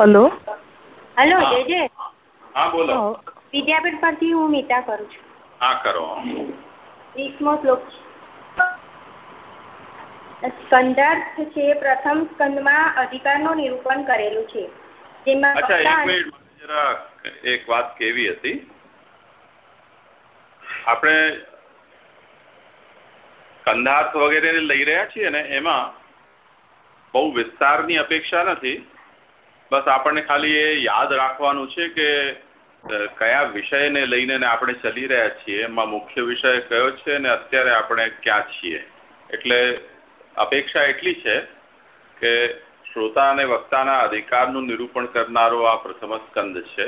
Hello. Hello જય હા બોલો. વિદ્યાપીઠ પરથી હું મીતા કરું છું. હા કરો. વીસમો શ્લોક સ્કંધાર્થ છે પ્રથમ સ્કંદમાં અધિકારનું નિરૂપણ કરેલું છે. જેમાં અચ્છા એક મિનિટ જરા એક વાત કેવી હતી? આપણે કંધાર્થ વગેરે લઈ રહ્યા છીએ ને એમાં બહુ વિસ્તારની અપેક્ષા નથી. બસ આપણને ખાલી એ યાદ રાખવાનું છે કે કયા વિષયને લઈને આપણે ચલી રહ્યા છીએ. એમાં મુખ્ય વિષય કયો છે અને અત્યારે આપણે ક્યાં છીએ? એટલે અપેક્ષા એટલી છે કે શ્રોતા અને વક્તાના અધિકારનું નિરૂપણ કરનારો આ પ્રથમ સ્કંદ છે.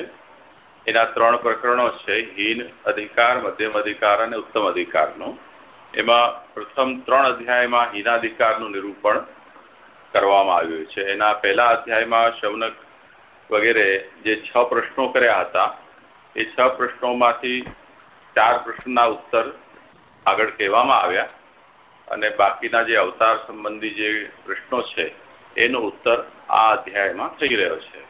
એના ત્રણ પ્રકરણો છે, હીન અધિકાર, મધ્યમ અધિકાર અને ઉત્તમ અધિકારનો. એમાં પ્રથમ ત્રણ અધ્યાયમાં હીનાધિકારનું નિરૂપણ કરવામાં આવ્યું છે. એના પહેલા અધ્યાયમાં શૌનક વગેરે જે છ પ્રશ્નો કર્યા હતા, એ છ પ્રશ્નોમાંથી ચાર પ્રશ્નના ઉત્તર આગળ કહેવામાં આવ્યા અને બાકીના જે અવતાર સંબંધી જે પ્રશ્નો છે, એનો ઉત્તર આ અધ્યાયમાં થઈ રહ્યો છે.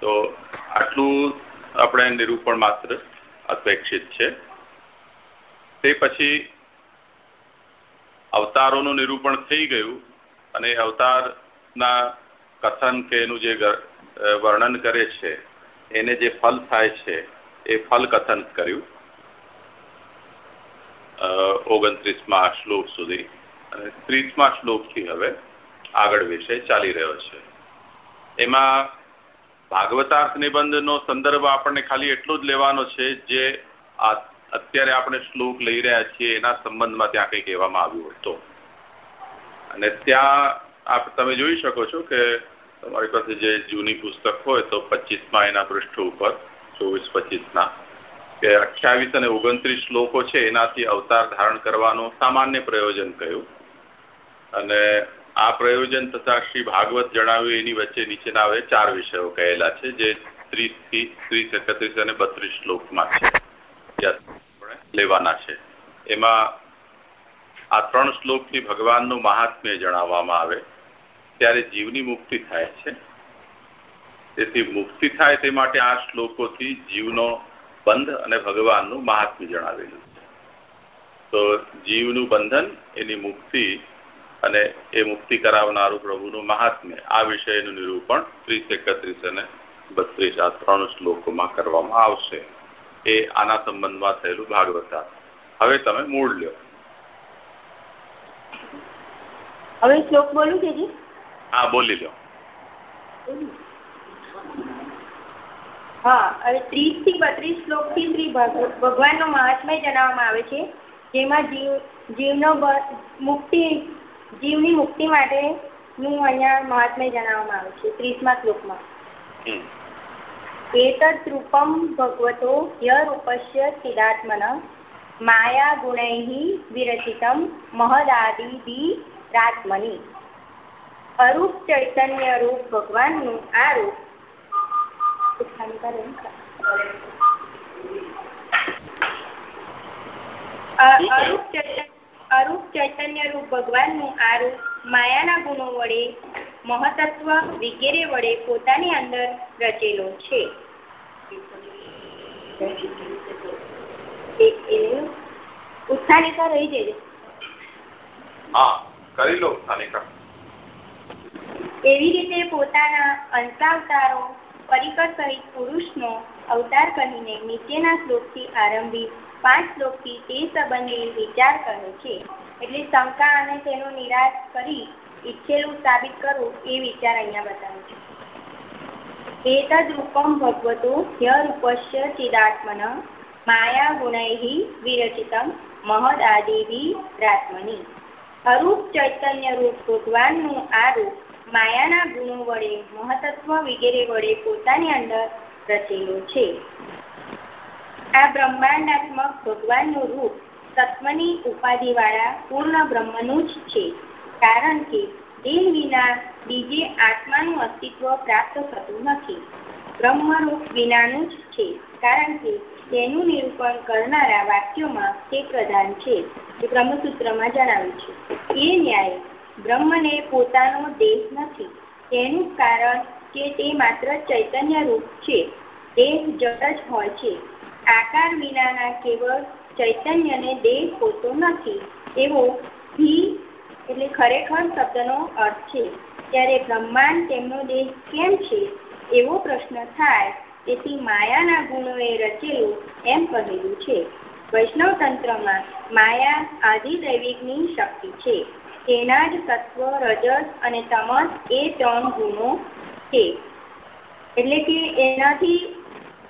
તો આટલું આપણે નિરૂપણ માત્ર અપેક્ષિત છે. તે પછી અવતારોનું નિરૂપણ થઈ ગયું. અને અવતારના કથન કે એનું જે વર્ણન કરે છે, એને જે ફલ થાય છે, એ ફલ કથન કર્યું. ઓગણત્રીસમાં શ્લોક સુધી. અને ત્રીસમાં શ્લોકથી હવે આગળ વિષય ચાલી રહ્યો છે. એમાં ભાગવતાર્થ નિબંધનો સંદર્ભ આપણને ખાલી એટલો જ લેવાનો છે જે અત્યારે આપણે શ્લોક લઈ રહ્યા છીએ, એના સંબંધમાં ત્યાં કંઈ કહેવામાં આવ્યું હતો અને ત્યાં આપ તમે જોઈ શકો છો કે તમારી પાસે જે જૂની પુસ્તક હોય તો પચીસમાં એના પૃષ્ઠ ઉપર, ચોવીસ, પચીસના, કે અઠ્યાવીસ અને ઓગણત્રીસ શ્લોકો છે એનાથી અવતાર ધારણ કરવાનું સામાન્ય પ્રયોજન કહ્યું. અને આ પ્રયોજન તથા શ્રી ભાગવત જણાવ્યું એની વચ્ચે નીચેના હવે ચાર વિષયો કહેલા છે, જે ત્રીસથી ત્રીસ, એકત્રીસ અને બત્રીસ શ્લોકમાં છે. લેવાના છે. એમાં આ ત્રણ શ્લોકથી ભગવાનનું મહાત્મ્ય જણાવવામાં આવે, ત્યારે જીવની મુક્તિ થાય છે. તેથી મુક્તિ થાય તે માટે આ શ્લોકોથી જીવનો બંધ અને ભગવાનનું મહાત્મ્ય જણાવેલું છે. તો જીવનું બંધન, એની મુક્તિ અને એ મુક્તિ કરાવનારું પ્રભુનું મહાત્મ્ય, આ વિષયનું નિરૂપણ ત્રીસ એકત્રીસ અને બત્રીસ આ ત્રણ શ્લોકોમાં કરવામાં આવશે. એ આના સંબંધમાં થયેલું ભાગવતા હવે તમે મૂળ લ્યો. હવે શ્લોક બોલું છે હા બોલી લો હા હવે ત્રીસથી બત્રીસ શ્લોકથી શ્રી ભગવાન નો મહાત્મય જણાવવામાં આવે છે જેમાં જીવ જીવનો મુક્તિ જીવની મુક્તિ માટે નું અહીંયા મહાત્મ્ય જણાવવામાં આવે છે ત્રીસમા શ્લોકમાં. એતદ રૂપમ ભગવતો યરૂપસ્ય ચિદાત્મન માયા વિરચિતમ મહદાદિ રાત્મની। અરૂપ ચૈતન્ય રૂપ ભગવાનનું આ રૂપ અરૂપ ચૈતન્ય રૂપ ભગવાનનું આ રૂપ માયાના ગુણો વડે, મહતત્વ વગેરે વડે પોતાની અંદર રચેલો છે। ઉત્થાનિકા રહી જજે હા કરી લો ઉત્થાનિકા એવી રીતે પોતાના અંશાવતારો પરિકર સહિત પુરુષનો અવતાર કહીને નીચેના શ્લોકથી આરંભી પાંચ શ્લોકથી તે સંબંધી વિચાર કરે છે. એટલે શંકા અને તેનો નિરાશ કરી ઈચ્છેલું સાબિત કરવું એ વિચાર અહીંયા બતાવે છે. એતદ રૂપમ ભગવતો યરૂપસ્ય ચિદાત્મન ગુણૈ વિરચિતમ મહદાદિભિ રાત્મની અરૂપ ચૈતન્ય રૂપ ભગવાનનું આ રૂપ માયાના ગુણો વડે, મહતત્વ વગેરે વડે પોતાની અંદર રચેલું છે. આ બ્રહ્માંડાત્મક ભગવાનનું રૂપ તત્વની ઉપાધિવાળા પૂર્ણ બ્રહ્મનું જ છે. કારણ કે દિલ વિના બીજે આત્માનું અસ્તિત્વ પ્રાપ્ત થતું નથી. બ્રહ્મરૂપ વિનાનું જ છે. કારણ કે તેનું નિરૂપણ કરનારા વાક્યોમાં તે પ્રધાન છે, જે બ્રહ્મસૂત્રમાં જણાવ્યું છે. એ ન્યાય બ્રહ્મને પોતાનો દેહ નથી. તેનું કારણ કે તે માત્ર ચૈતન્ય રૂપ છે. દેહ જડ જ હોય છે. આકાર વિનાના કેવળ ચૈતન્યને દેહ હોતો નથી. એવો ભી એટલે ખરેખર શબ્દનો અર્થ છે. ત્યારે બ્રહ્માંડ તેમનો દેહ કેમ છે? એવો પ્રશ્ન થાય તેથી માયાના ગુણોએ રચેલું એમ કહેલું છે. વૈષ્ણવ તંત્રમાં માયા આદિદૈવિકની શક્તિ છે. તેના જ તત્વ, રજસ અને તમસ એ ત્રણ ગુણો છે. એટલે કે એનાથી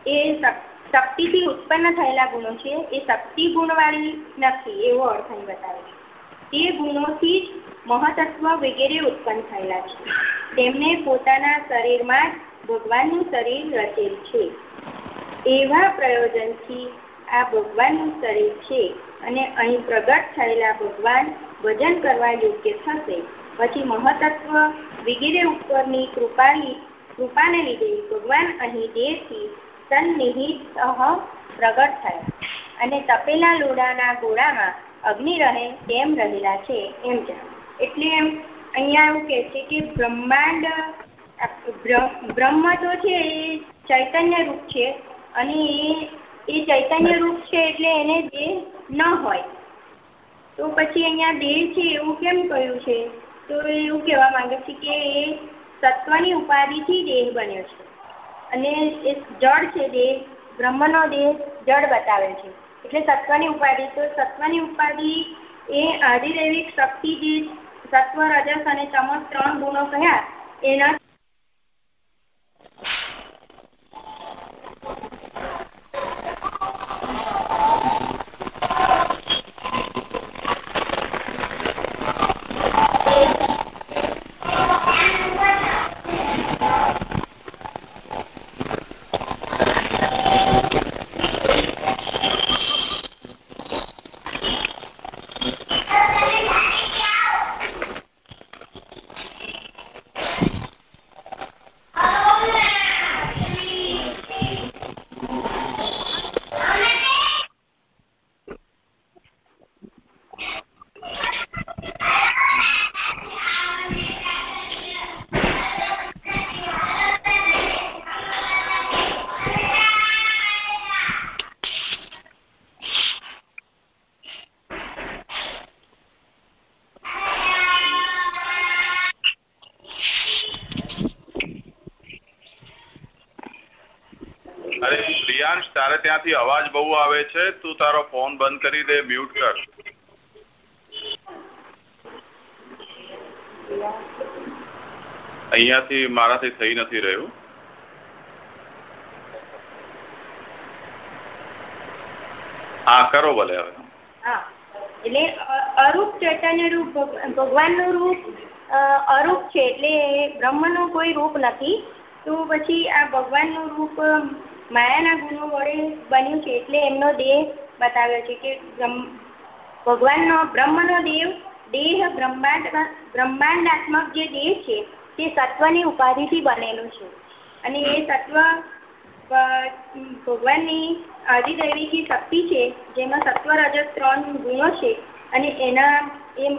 એ શક્તિથી ઉત્પન્ન થયેલા ગુણો છે. એ શક્તિ ગુણવાળી નથી એવો અર્થ અહીં બતાવે છે. તે ગુણોથી જ મહતત્વ વગેરે ઉત્પન્ન થયેલા છે. તેમને પોતાના શરીરમાં ભગવાનનું શરીર રચેલ છે. એવા પ્રયોજનથી આ ભગવાનનું શરીર છે અને અહીં પ્રગટ થયેલા ભગવાન ભજન કરવા યોગ્ય થશે. પછી મહતત્વ વગેરે ઉપરની કૃપાની કૃપાને લીધે ભગવાન અહીં દેહથી સન્નિહિત પ્રગટ થયા અને તપેલા લોડાના ગોળામાં અગ્નિ રહે તેમ રહેલા છે, એમ જાણ એટલે એમ અહીંયા એવું કે છે કે બ્રહ્માંડ બ્રહ્મ તો છે એ ચૈતન્ય રૂપ છે અને એ ચૈતન્ય રૂપ છે એટલે એને દેહ ન હોય. તો પછી અહીંયા દેહ છે એવું કેમ કહ્યું છે? તો એવું કહેવા માંગે છે કે એ સત્વની ઉપાધિથી દેહ બન્યો છે. અને એ જળ છે દેહ બ્રહ્મનો દેહ જળ બતાવે છે. એટલે સત્વની ઉપાધિ તો સત્વની ઉપાધિ એ આદિદૈવિક શક્તિ જે સત્વ રજસ અને તમસ ત્રણ ગુણો કયા એના તારે ત્યાંથી અવાજ બહુ આવે છે, તું તારો ફોન બંધ કરી દે મ્યુટ કર. અહીંયાથી મારાથી થઈ નથી રહ્યું. હા, કરો ભલે હવે. એટલે અરૂપ ચૈતન્ય રૂપ, ભગવાનનું રૂપ અરૂપ છે, એટલે બ્રહ્મનું કોઈ રૂપ નથી. તો પછી આ ભગવાનનું રૂપ માયાના ગુણો વડે બન્યું છે એટલે એમનો દેહ બતાવ્યો છે કે ભગવાનનો બ્રહ્મનો દેવ, દેહ બ્રહ્માંડ, બ્રહ્માંડાત્મક જે દેહ છે, તે સત્વની ઉપાધિથી બનેલું છે. અને એ સત્વ ભગવાનની આદિદૈવિકી શક્તિ છે, જેમાં સત્વ રજત ત્રણ ગુણો છે અને એના એ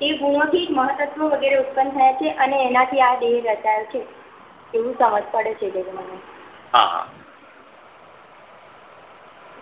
તે ગુણોથી જ મહતત્વ વગેરે ઉત્પન્ન થયા છે અને એનાથી આ દેહ રચાયો છે. એવું સમજ પડે છે મને હા હા.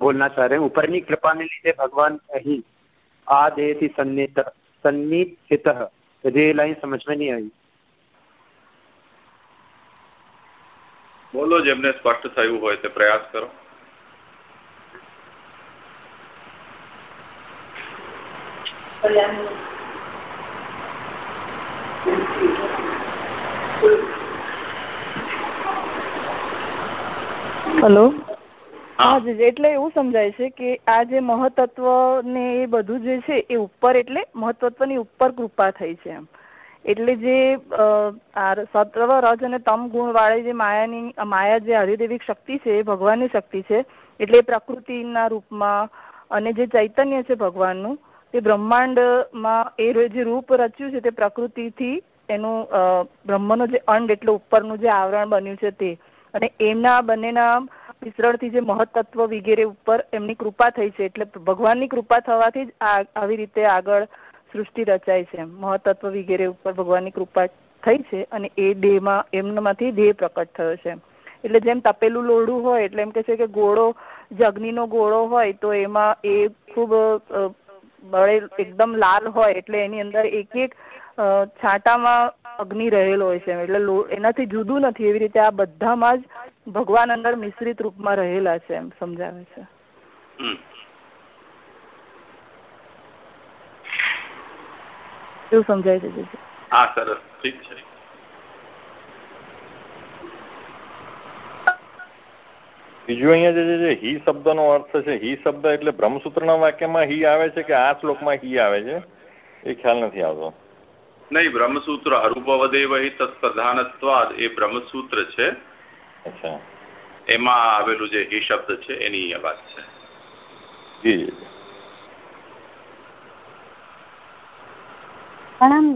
बोलना चाह रहे हैं। ऊपर की कृपा ने लीजिए भगवान कही आदे थी सन्नी सन्नीत ये लाइन समझ में नहीं आई। बोलो जमने स्पष्ट थे प्रयास करो। हेलो। હા. એટલે એવું સમજાય છે કે આ જે મહતત્વ ને એ બધું જે છે એ ઉપર એટલે મહત્વત્વની ઉપર કૃપા થઈ છે એમ. એટલે જે સત્વ, રજ અને તમ ગુણ વાળી જે માયાની, માયા જે હરિદેવિક શક્તિ છે, એ ભગવાનની શક્તિ છે, એટલે પ્રકૃતિના રૂપમાં અને જે ચૈતન્ય છે ભગવાનનું તે બ્રહ્માંડમાં એ જે રૂપ રચ્યું છે તે પ્રકૃતિથી એનું બ્રહ્મનો જે અંડ એટલે ઉપરનું જે આવરણ બન્યું છે તે. અને એમના બંનેના મિશ્રણથી જે મહત્તત્વ વગેરે ઉપર એમની કૃપા થઈ છે, એટલે ભગવાનની કૃપા થવાથી જ આવી રીતે આગળ સૃષ્ટિ રચાય છે. મહત્તત્વ વગેરે ઉપર ભગવાનની કૃપા થઈ છે અને એ દેહમાં એમનામાંથી દેહ પ્રકટ થયો છે. એટલે જેમ તપેલું લોડું હોય, એટલે એમ કે છે કે ગોળો જે અગ્નિનો ગોળો હોય, તો એમાં એ ખૂબ બળે એકદમ લાલ હોય, એટલે એની અંદર એક એક છાંટામાં અગ્નિ રહેલો હોય છે. એટલે એનાથી જુદું નથી. એવી રીતે આ બધામાં જ ભગવાન અંદર મિશ્રિત રૂપમાં રહેલા છે એમ સમજાવે છે. કેવું સમજાય છે હા સરસ. ઠીક છે. બીજું અહીંયા જે હિ શબ્દનો અર્થ છે હિ શબ્દ એટલે બ્રહ્મસૂત્રના વાક્યમાં હિ આવે છે કે આ શ્લોકમાં હિ આવે છે? એ ખ્યાલ નથી આવતો. નહીં બ્રહ્મસૂત્ર અરૂપવદેવ હિ તત્પ્રધાનત્વાદ એ બ્રહ્મસૂત્ર છે. અચ્છા. એમાં આવેલું જે હિ શબ્દ છે એની વાત છે. જી જી. પ્રણામ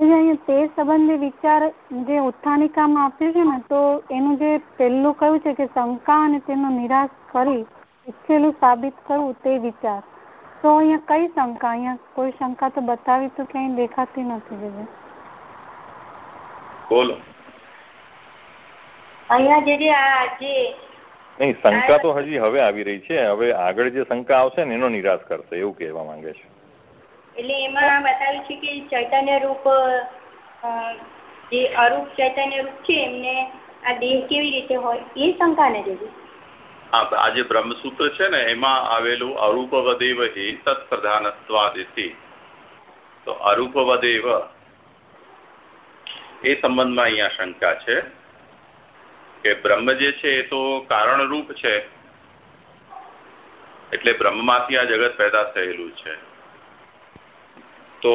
અહીંયા તે સંબંધી વિચાર જે ઉત્થાનિકામાં આપ્યું છે ને તો એનું જે પહેલું કહ્યું છે કે શંકા અને તેનો નિરાશ કરી ઈચ્છેલું સાબિત કરવું તે વિચાર. તો અહીંયા કઈ શંકા? અહીંયા કોઈ શંકા તો બતાવી તો ક્યાંય દેખાતી નથી બોલો. અહીંયા જે આ જે નહીં શંકા તો હજી હવે આવી રહી છે. હવે આગળ જે શંકા આવશે ને એનો નિરાશ કરશે એવું કહેવા માંગે છે. એટલે એમાં બતાવ્યું છે કે ચૈતન્ય રૂપ જે અરૂપ ચૈતન્ય રૂપ છે એમને આ દેહ કેવી રીતે હોય એ શંકા ને જેવી હા આ જે બ્રહ્મસૂત્ર છે ને એમાં આવેલું અરૂપ વદેવ હિ તત્પ્રધાનત્વાદિતિ તો અરૂપ વદેવ એ સંબંધમાં અહીંયા શંકા છે. કે બ્રહ્મ જે છે એ તો કારણરૂપ છે. એટલે બ્રહ્મમાંથી આ જગત પેદા થયેલું છે. તો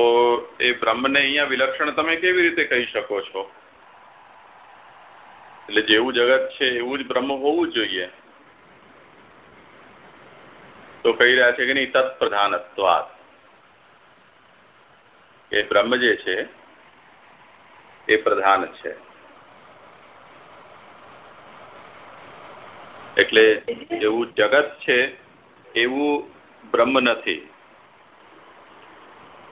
એ બ્રહ્મને અહીંયા વિલક્ષણ તમે કેવી રીતે કહી શકો છો? એટલે જેવું જગત છે એવું જ બ્રહ્મ હોવું જોઈએ. તો કહી રહ્યા છે કે નહીં તત્પ્રધાનત્વાદ એ બ્રહ્મ જે છે એ પ્રધાન છે. એટલે એવું જગત છે એવું બ્રહ્મ નથી.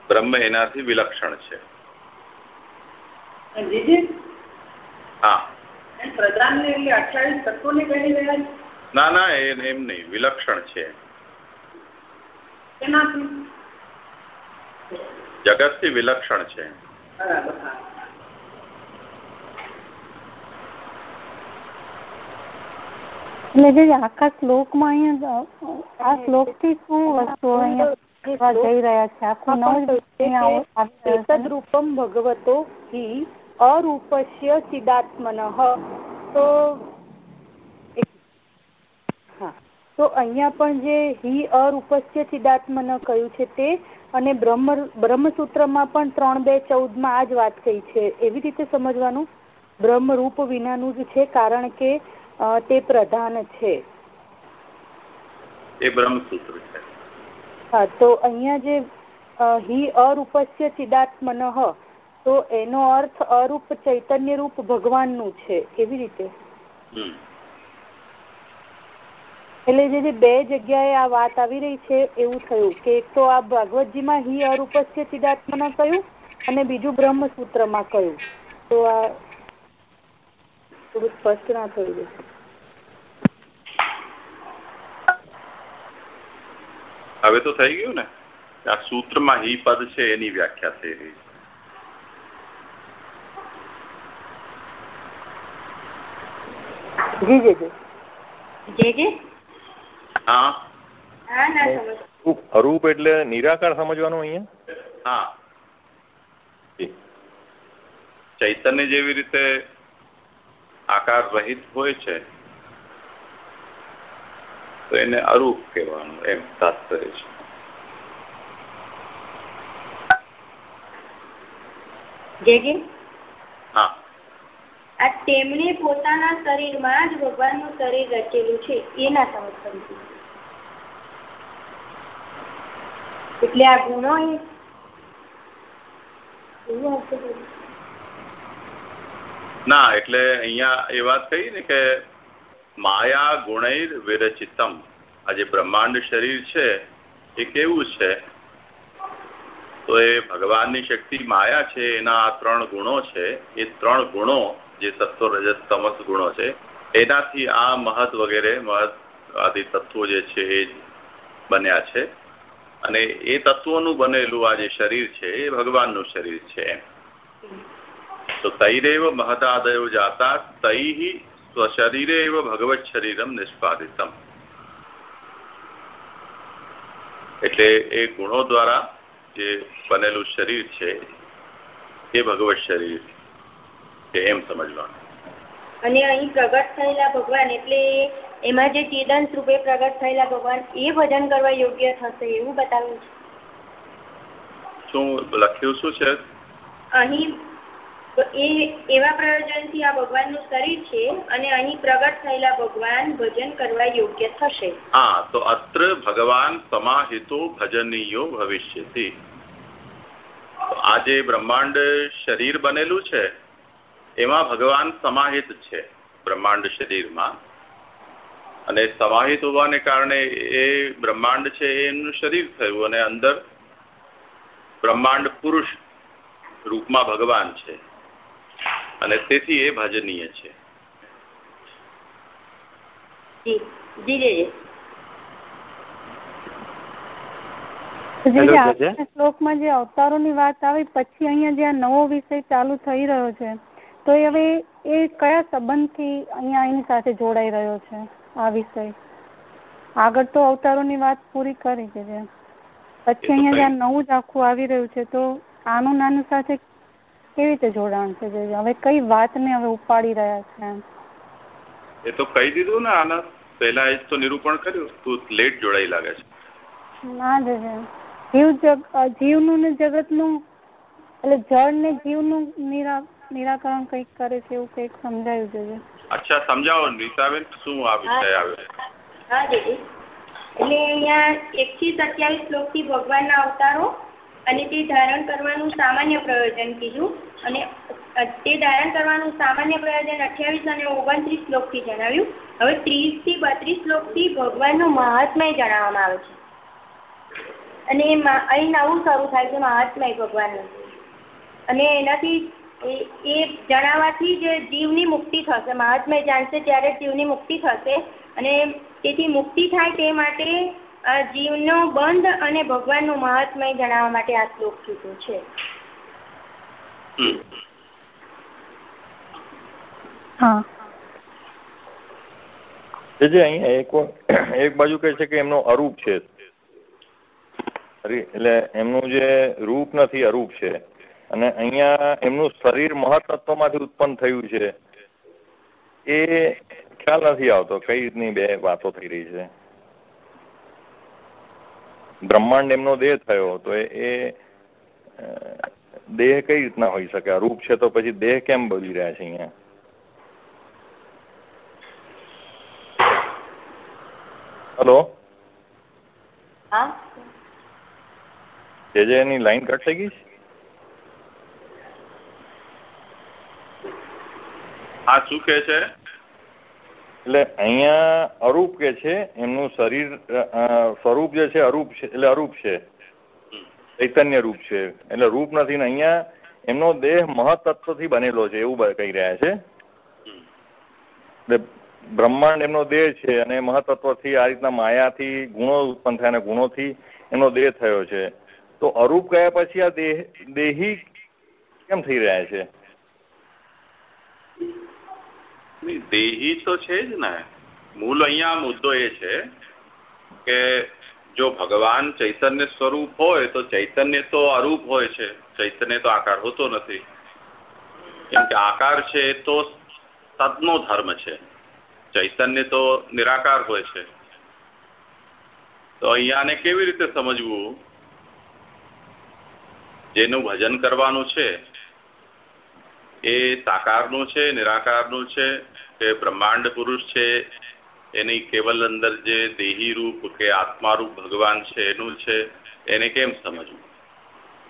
બ્રહ્મ એનાથી વિલક્ષણ છે. ના ના એમ નહીં વિલક્ષણ છે. જગતથી વિલક્ષણ છે. એટલે જે આખા શ્લોકમાં અહીંયા આ શ્લોકથી શું વસ્તુ અહીંયા જઈ રહ્યા છે? આખું નવ રૂપમ ભગવતો હિ અરૂપસ્ય ચિદાત્મન. તો હા. તો અહીંયા પણ જે હિ અરૂપસ્ય ચિદાત્મન કહ્યું છે તે અને બ્રહ્મ બ્રહ્મસૂત્રમાં પણ ત્રણ બે ચૌદમાં આ જ વાત કહી છે. એવી રીતે સમજવાનું? બ્રહ્મ રૂપ વિનાનું જ છે કારણ કે તે પ્રધાન છે. એ બ્રહ્મસૂત્ર છે. હા તો અહીંયા જે હિ અરૂપસ્ય ચિદાત્મન તો એનો અર્થ અરૂપ ચૈતન્ય રૂપ ભગવાનનું છે એવી રીતે. એટલે જે બે જગ્યાએ આ વાત આવી રહી છે એવું થયું કે એક તો આ ભાગવતજીમાં હિ અરૂપસ્ય ચિદાત્મન કહ્યું અને બીજું બ્રહ્મસૂત્રમાં કહ્યું. તો આ થોડું સ્પષ્ટ ના થયું હવે તો થઈ ગયું ને? આ સૂત્રમાં હિ પદ છે એની વ્યાખ્યા થઈ રહી જી જી જે. જે હા. હા ના સમજ. અરૂપ એટલે નિરાકાર સમજવાનું અહીંયા? હા. ચૈતન્ય જેવી રીતે આકાર રહિત હોય છે તો એને અરૂપ કહેવાનું એમ તાત્પર્ય છે. તેમણે પોતાના શરીરમાં જ ભગવાનનું શરીર રચેલું છે એ ના સમજ એટલે આ ગુણો ના, એટલે અહીંયા એ વાત કહી ને કે માયા ગુણૈર વિરચિતમ. આ જે બ્રહ્માંડ શરીર છે, એ કેવું છે? તો એ ભગવાનની શક્તિ માયા છે, એના આ ત્રણ ગુણો છે. એ ત્રણ ગુણો જે સત્વ રજત તમસ ગુણો છે, એનાથી આ મહત વગેરે મહત આદિ તત્વો જે છે, એ બન્યા છે. અને એ તત્વોનું બનેલું આ જે શરીર છે, એ ભગવાનનું શરીર છે. એમ તો तैरव મહદાદયો जाता તૈ ही એવ भगवत શરીરમ નિષ્પાદિતમ એટલે એ ગુણો દ્વારા જે બનેલું શરીર છે એ ભગવત શરીર છે એમ સમજવાનું અને અહીં પ્રગટ થયેલા ભગવાન એટલે એમાં જે ચેતન રૂપે પ્રગટ થયેલા ભગવાન એ ભજન કરવા યોગ્ય થશે એવું બતાવ્યું છે. શું લખ્યું શું છે? અહીં એ એવા પ્રયોજનથી આ ભગવાનનું શરીર છે અને અહીં પ્રગટ થયેલા ભગવાન ભજન કરવા યોગ્ય થશે. હા, તો અત્ર ભગવાન સમાહિતો ભજનીયો ભવિષ્યથી આ જે બ્રહ્માંડ શરીર બનેલું છે, એમાં ભગવાન સમાહિત છે બ્રહ્માંડ શરીરમાં. અને સમાહિત હોવાને કારણે એ બ્રહ્માંડ છે, એનું શરીર થયું અને અંદર બ્રહ્માંડ પુરુષ રૂપમાં ભગવાન છે. અને તેથી એ ભાજનીય છે. શ્લોકમાં જે અવતારોની વાત આવી પછી અહીંયા જે નવો વિષય ચાલુ થઈ રહ્યો છે તો હવે એ કયા સંબંધથી અહીંયા એની સાથે જોડાઈ રહ્યો છે આ વિષય? આગળ તો અવતારોની વાત પૂરી કરી છે પછી અહીંયા જ્યાં નવું જ આખું આવી રહ્યું છે તો આનું નાનું સાથે કેવી રીતે જોડાણ છે? હવે કઈ વાતને હવે ઉપાડી રહ્યા છે એ તો કહી દીધું ને આના. પહેલા જ તો નિરૂપણ કર્યું. તું લેટ જોડાઈ લાગે છે. ના જજે જીવ જગ જીવનું ને જગતનું એટલે જળ ને જીવનું નિરા નિરાકરણ કંઈક કરે છે એવું કંઈક સમજાયું છે અચ્છા સમજાવો નીતાબેન શું આ વિષય આવે? હા દીદી. એટલે અહીંયા એક થી સત્યાવીસ શ્લોકથી ભગવાનના અવતારો અને તે ધારણ કરવાનું સામાન્ય પ્રયોજન કીધું. અને તે ધારણ કરવાનું સામાન્ય પ્રયોજન અઠ્યાવીસ અને ઓગણત્રીસ શ્લોકથી જણાવ્યું. હવે ત્રીસથી બત્રીસ શ્લોકથી ભગવાનનું મહાત્મય જણાવવામાં આવે છે. અને અહીં નવું શરૂ થાય છે મહાત્મય ભગવાનનું. અને એનાથી એ જણાવવાથી જ જીવની મુક્તિ થશે. મહાત્મા જાણશે ત્યારે જીવની મુક્તિ થશે. અને તેથી મુક્તિ થાય તે માટે જીવનો બંધ અને ભગવાનનું મહાત્મય જણાવવા માટે આ શ્લોક કીધો છે. એક બાજુ કહે છે કે એમનો અરૂપ છે. એટલે એમનું જે રૂપ નથી અરૂપ છે. અને અહીંયા એમનું શરીર મહતત્વમાંથી ઉત્પન્ન થયું છે. એ ખ્યાલ નથી આવતો કઈ રીતની બે વાતો થઈ રહી છે. બ્રહ્માંડ એમનો દેહ થયો તો એ દેહ કઈ રીતના હોઈ શકે? રૂપ છે તો પછી દેહ કેમ બોલી રહ્યા છે અહીંયા? હલો? જે જે એની લાઈન કટ થઈ ગઈ છે? હા શું કે છે? એટલે અહીંયા અરૂપ કે છે, એમનું શરીર સ્વરૂપ જે છે, અરૂપ છે, એટલે અરૂપ છે. ચૈતન્ય રૂપ છે. એટલે રૂપ નથી ને અહીંયા એમનો દેહ મહતત્વથી બનેલો છે, એવું કહી રહ્યા છે. એટલે બ્રહ્માંડ એમનો દેહ છે અને મહતત્વથી આ રીતના માયાથી, ગુણો ઉત્પન્ન થયા અને ગુણોથી એમનો દેહ થયો છે. તો અરૂપ ગયા પછી આ દેહ, દેહી કેમ થઈ રહ્યા છે? દેહી તો છે જ ને. મૂળ અહીંયા મુદ્દો એ છે કે જો ભગવાન ચૈતન્ય સ્વરૂપ હોય તો ચૈતન્ય તો અરૂપ હોય છે. ચૈતન્ય તો આકાર હોતો નથી. કેમ કે આકાર છે તો સતનો ધર્મ છે. ચૈતન્ય તો નિરાકાર હોય છે. તો અહીંયાને કેવી રીતે સમજવું? જેનું ભજન કરવાનું છે. એ સાકારનું છે, નિરાકારનું છે કે બ્રહ્માંડ પુરુષ છે, એની કેવલ અંદર જે દેહી રૂપ કે આત્મારૂપ ભગવાન છે, એનું છે, એને કેમ સમજવું?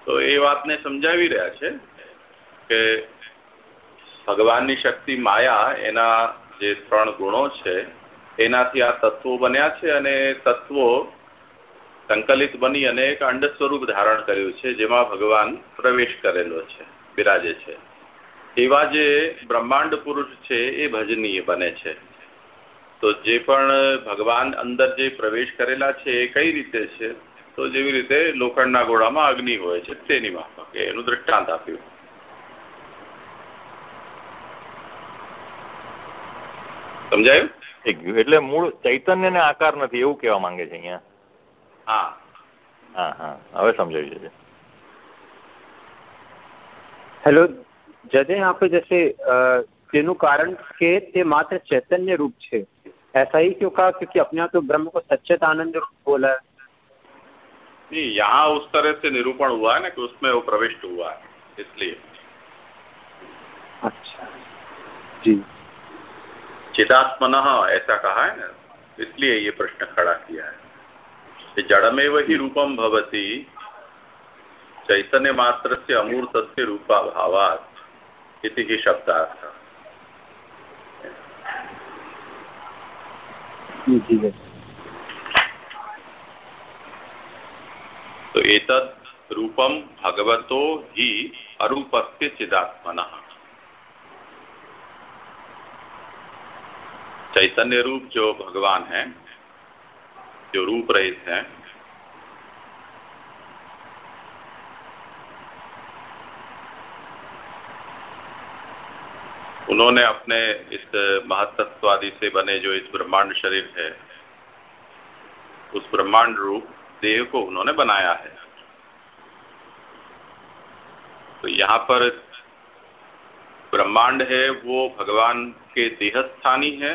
તો એ વાતને સમજાવી રહ્યા છે કે ભગવાનની શક્તિ માયા એના જે ત્રણ ગુણો છે, એનાથી આ તત્વો બન્યા છે અને તત્વો સંકલિત બની અને એક અંડ સ્વરૂપ ધારણ કર્યું છે, જેમાં ભગવાન પ્રવેશ કરેલો છે, બિરાજે છે. એવા જે બ્રહ્માંડ પુરુષ છે એ ભજનીય બને છે. તો જે પણ ભગવાન અંદર જે પ્રવેશ કરેલા છે એ કઈ રીતે છે? તો જેવી રીતે લોખંડના ગોળામાં અગ્નિ હોય છે તેની માફક એનું દ્રષ્ટાંત આપ્યું. સમજાયું? એટલે મૂળ ચૈતન્ય ને આકાર નથી એવું કેવા માંગે છે અહીંયા? હા. હા હા. હવે સમજાવી જશે हेलो जदे यहाँ पे जैसे तेनु कारण के ते मात्र चैतन्य रूप छे। ऐसा ही क्यों कहा? क्योंकि अपने यहाँ तो ब्रह्म को सच्चेत आनंद बोला है। नहीं यहाँ उस तरह से निरूपण हुआ है ना कि उसमें वो प्रविष्ट हुआ है इसलिए। अच्छा। जी। चिदात्मन ऐसा कहा है ना इसलिए ये प्रश्न खड़ा किया है। जड़मेव ही रूपम भवती चैतन्य मात्र से अमूर्त से रूपा भावात इति ही शब्दार्थ। तो एतद रूपम भगवतो ही अरूपस्य चिदात्मन। चैतन्य रूप जो भगवान है जो रूप रहित है उन्होंने अपने इस महतत्वादि से बने जो इस ब्रह्मांड शरीर है, उस ब्रह्मांड रूप देह को उन्होंने बनाया है। तो यहाँ पर ब्रह्मांड है, वो भगवान के देहस्थानी है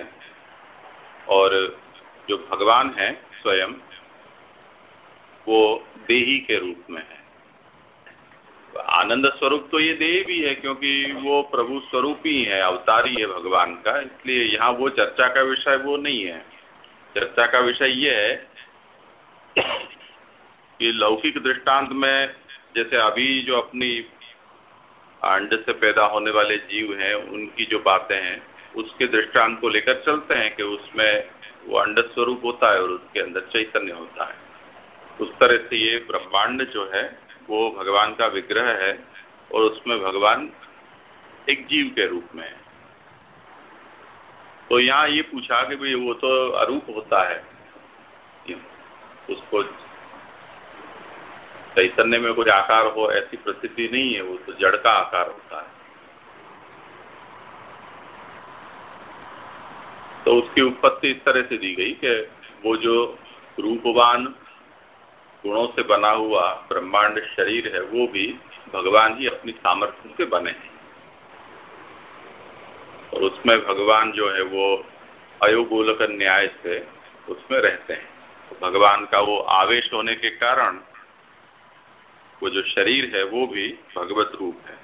और जो भगवान है स्वयं, वो देही के रूप में है। आनंद स्वरूप तो ये देह भी है, क्योंकि वो प्रभु स्वरूप ही है अवतारी है भगवान का, इसलिए यहाँ वो चर्चा का विषय वो नहीं है। चर्चा का विषय ये है कि लौकिक दृष्टांत में जैसे अभी जो अपनी अंड से पैदा होने वाले जीव हैं, उनकी जो बातें हैं, उसके दृष्टांत को लेकर चलते हैं कि उसमें वो अंड स्वरूप होता है और उसके अंदर चैतन्य होता है। उस तरह से ये ब्रह्मांड जो है वो भगवान का विग्रह है और उसमें भगवान एक जीव के रूप में है। तो यहाँ ये पूछा कि भाई वो तो अरूप होता है। उसको चैतन्य में कुछ आकार हो, ऐसी प्रसिद्धि नहीं है, वो तो जड़ का आकार होता है। तो उसकी उत्पत्ति इस तरह से दी गई कि वो जो रूपवान गुणों से बना हुआ ब्रह्मांड शरीर है, वो भी भगवान ही अपनी सामर्थ्य से बने हैं। और उसमें भगवान जो है, वो अयोगोलक न्याय से उसमें रहते हैं। तो भगवान का वो आवेश होने के कारण वो जो शरीर है, वो भी भगवत रूप है।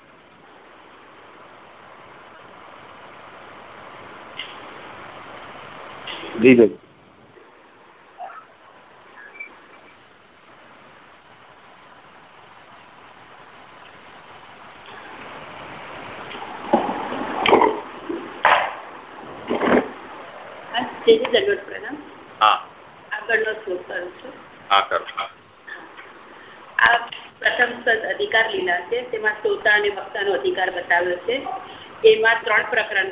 जी। દંડવત પ્રણામ હા. આગળનો શ્લોક કરું છું? હા કરો. આ પ્રથમ પદ અધિકાર લીલા છે. તેમાં શ્રોતા અને વક્તાનો અધિકાર બતાવ્યો છે. એમાં ત્રણ પ્રકરણ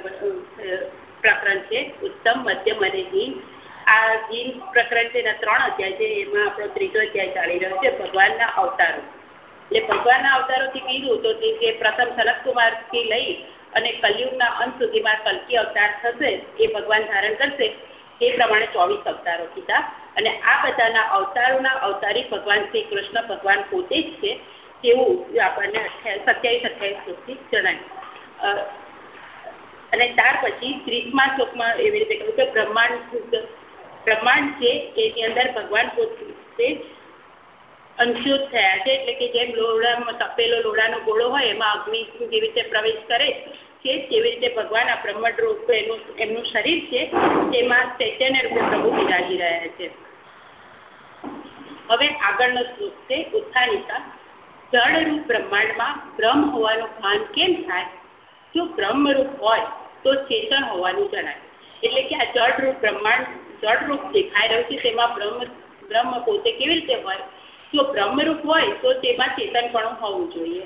પ્રકરણ છે. ઉત્તમ મધ્યમ અને જીન આ જીન પ્રકરણ છે એના ત્રણ અધ્યાય છે. એમાં આપણો ત્રીજો અધ્યાય ચાલી રહ્યો છે ભગવાનના અવતારો. એટલે ભગવાનના અવતારોથી કીધું તો તે પ્રથમ સનતકુમારથી લઈ અને કલયુગના અંત સુધીમાં કલ્કી અવતાર થશે એ ભગવાન ધારણ કરશે. એ પ્રમાણે ચોવીસ અવતારો કીધા. અને આ બધાના અવતારોના અવતારી ભગવાન શ્રી કૃષ્ણ ભગવાન પોતે જ છે, તેવું આપણને સત્યાવીસ, અઠ્યાવીસ શ્લોકથી જણાય અને ત્યાર પછી ત્રીસમા શ્લોકમાં એવી રીતે કહ્યું કે બ્રહ્માંડ બ્રહ્માંડ છે, એની અંદર ભગવાન પોતે અંશુત થયા છે. એટલે કે જેમ લોડામાં તપેલો લોડાનો ગોળો હોય, એમાં અગ્નિ કેવી રીતે પ્રવેશ કરે છે કેવી રીતે ભગવાન આ બ્રહ્મડ રૂપ એનું, એમનું શરીર છે, તેમાં ચૈતન્ય રૂપે પ્રભુ બિરાજી રહ્યા છે. હવે આગળનો શ્લોક છે ઉત્થાનિકા જળરૂપ બ્રહ્માંડમાં બ્રહ્મ હોવાનું ભાન કેમ થાય? જો બ્રહ્મરૂપ હોય, તો ચેતન હોવાનું જણાય. એટલે કે આ જળરૂપ બ્રહ્માંડ, જળરૂપ દેખાઈ રહ્યું છે, તેમાં બ્રહ્મ બ્રહ્મ પોતે કેવી રીતે હોય? જો બ્રહ્મરૂપ હોય, તો તેમાં ચેતન પણ હોવું જોઈએ.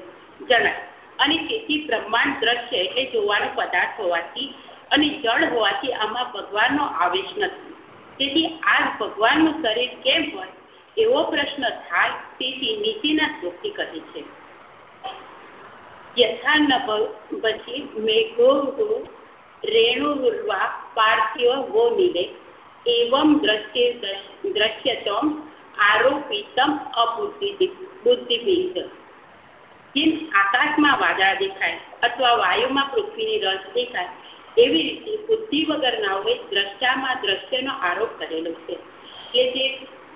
જણાય. અને તેથી બ્રહ્માંડ દ્રશ્ય એટલે જોવાનો પદાર્થ હોવાથી અને જળ હોવાથી આમાં ભગવાનનો આવેશ નથી. તેથી આ ભગવાનનું શરીર કેમ હોય? એવો પ્રશ્ન થાય તેથી નીચેના શ્લોકથી કહે છે. યથા ન પછી મેઘો રેણુર્વા પાર્થિવ નિલે એવમ દ્રશ્ય દ્રશ્યતમ આરોપિતમ અબુદ્ધિ બુદ્ધિભીત જેમ આકાશમાં વાદળા દેખાય અથવા વાયુમાં પૃથ્વીની રસ દેખાય એવી રીતે બુદ્ધિ વગરનાઓએ દ્રષ્ટામાં દ્રશ્યનો આરોપ કરેલો છે. કે જે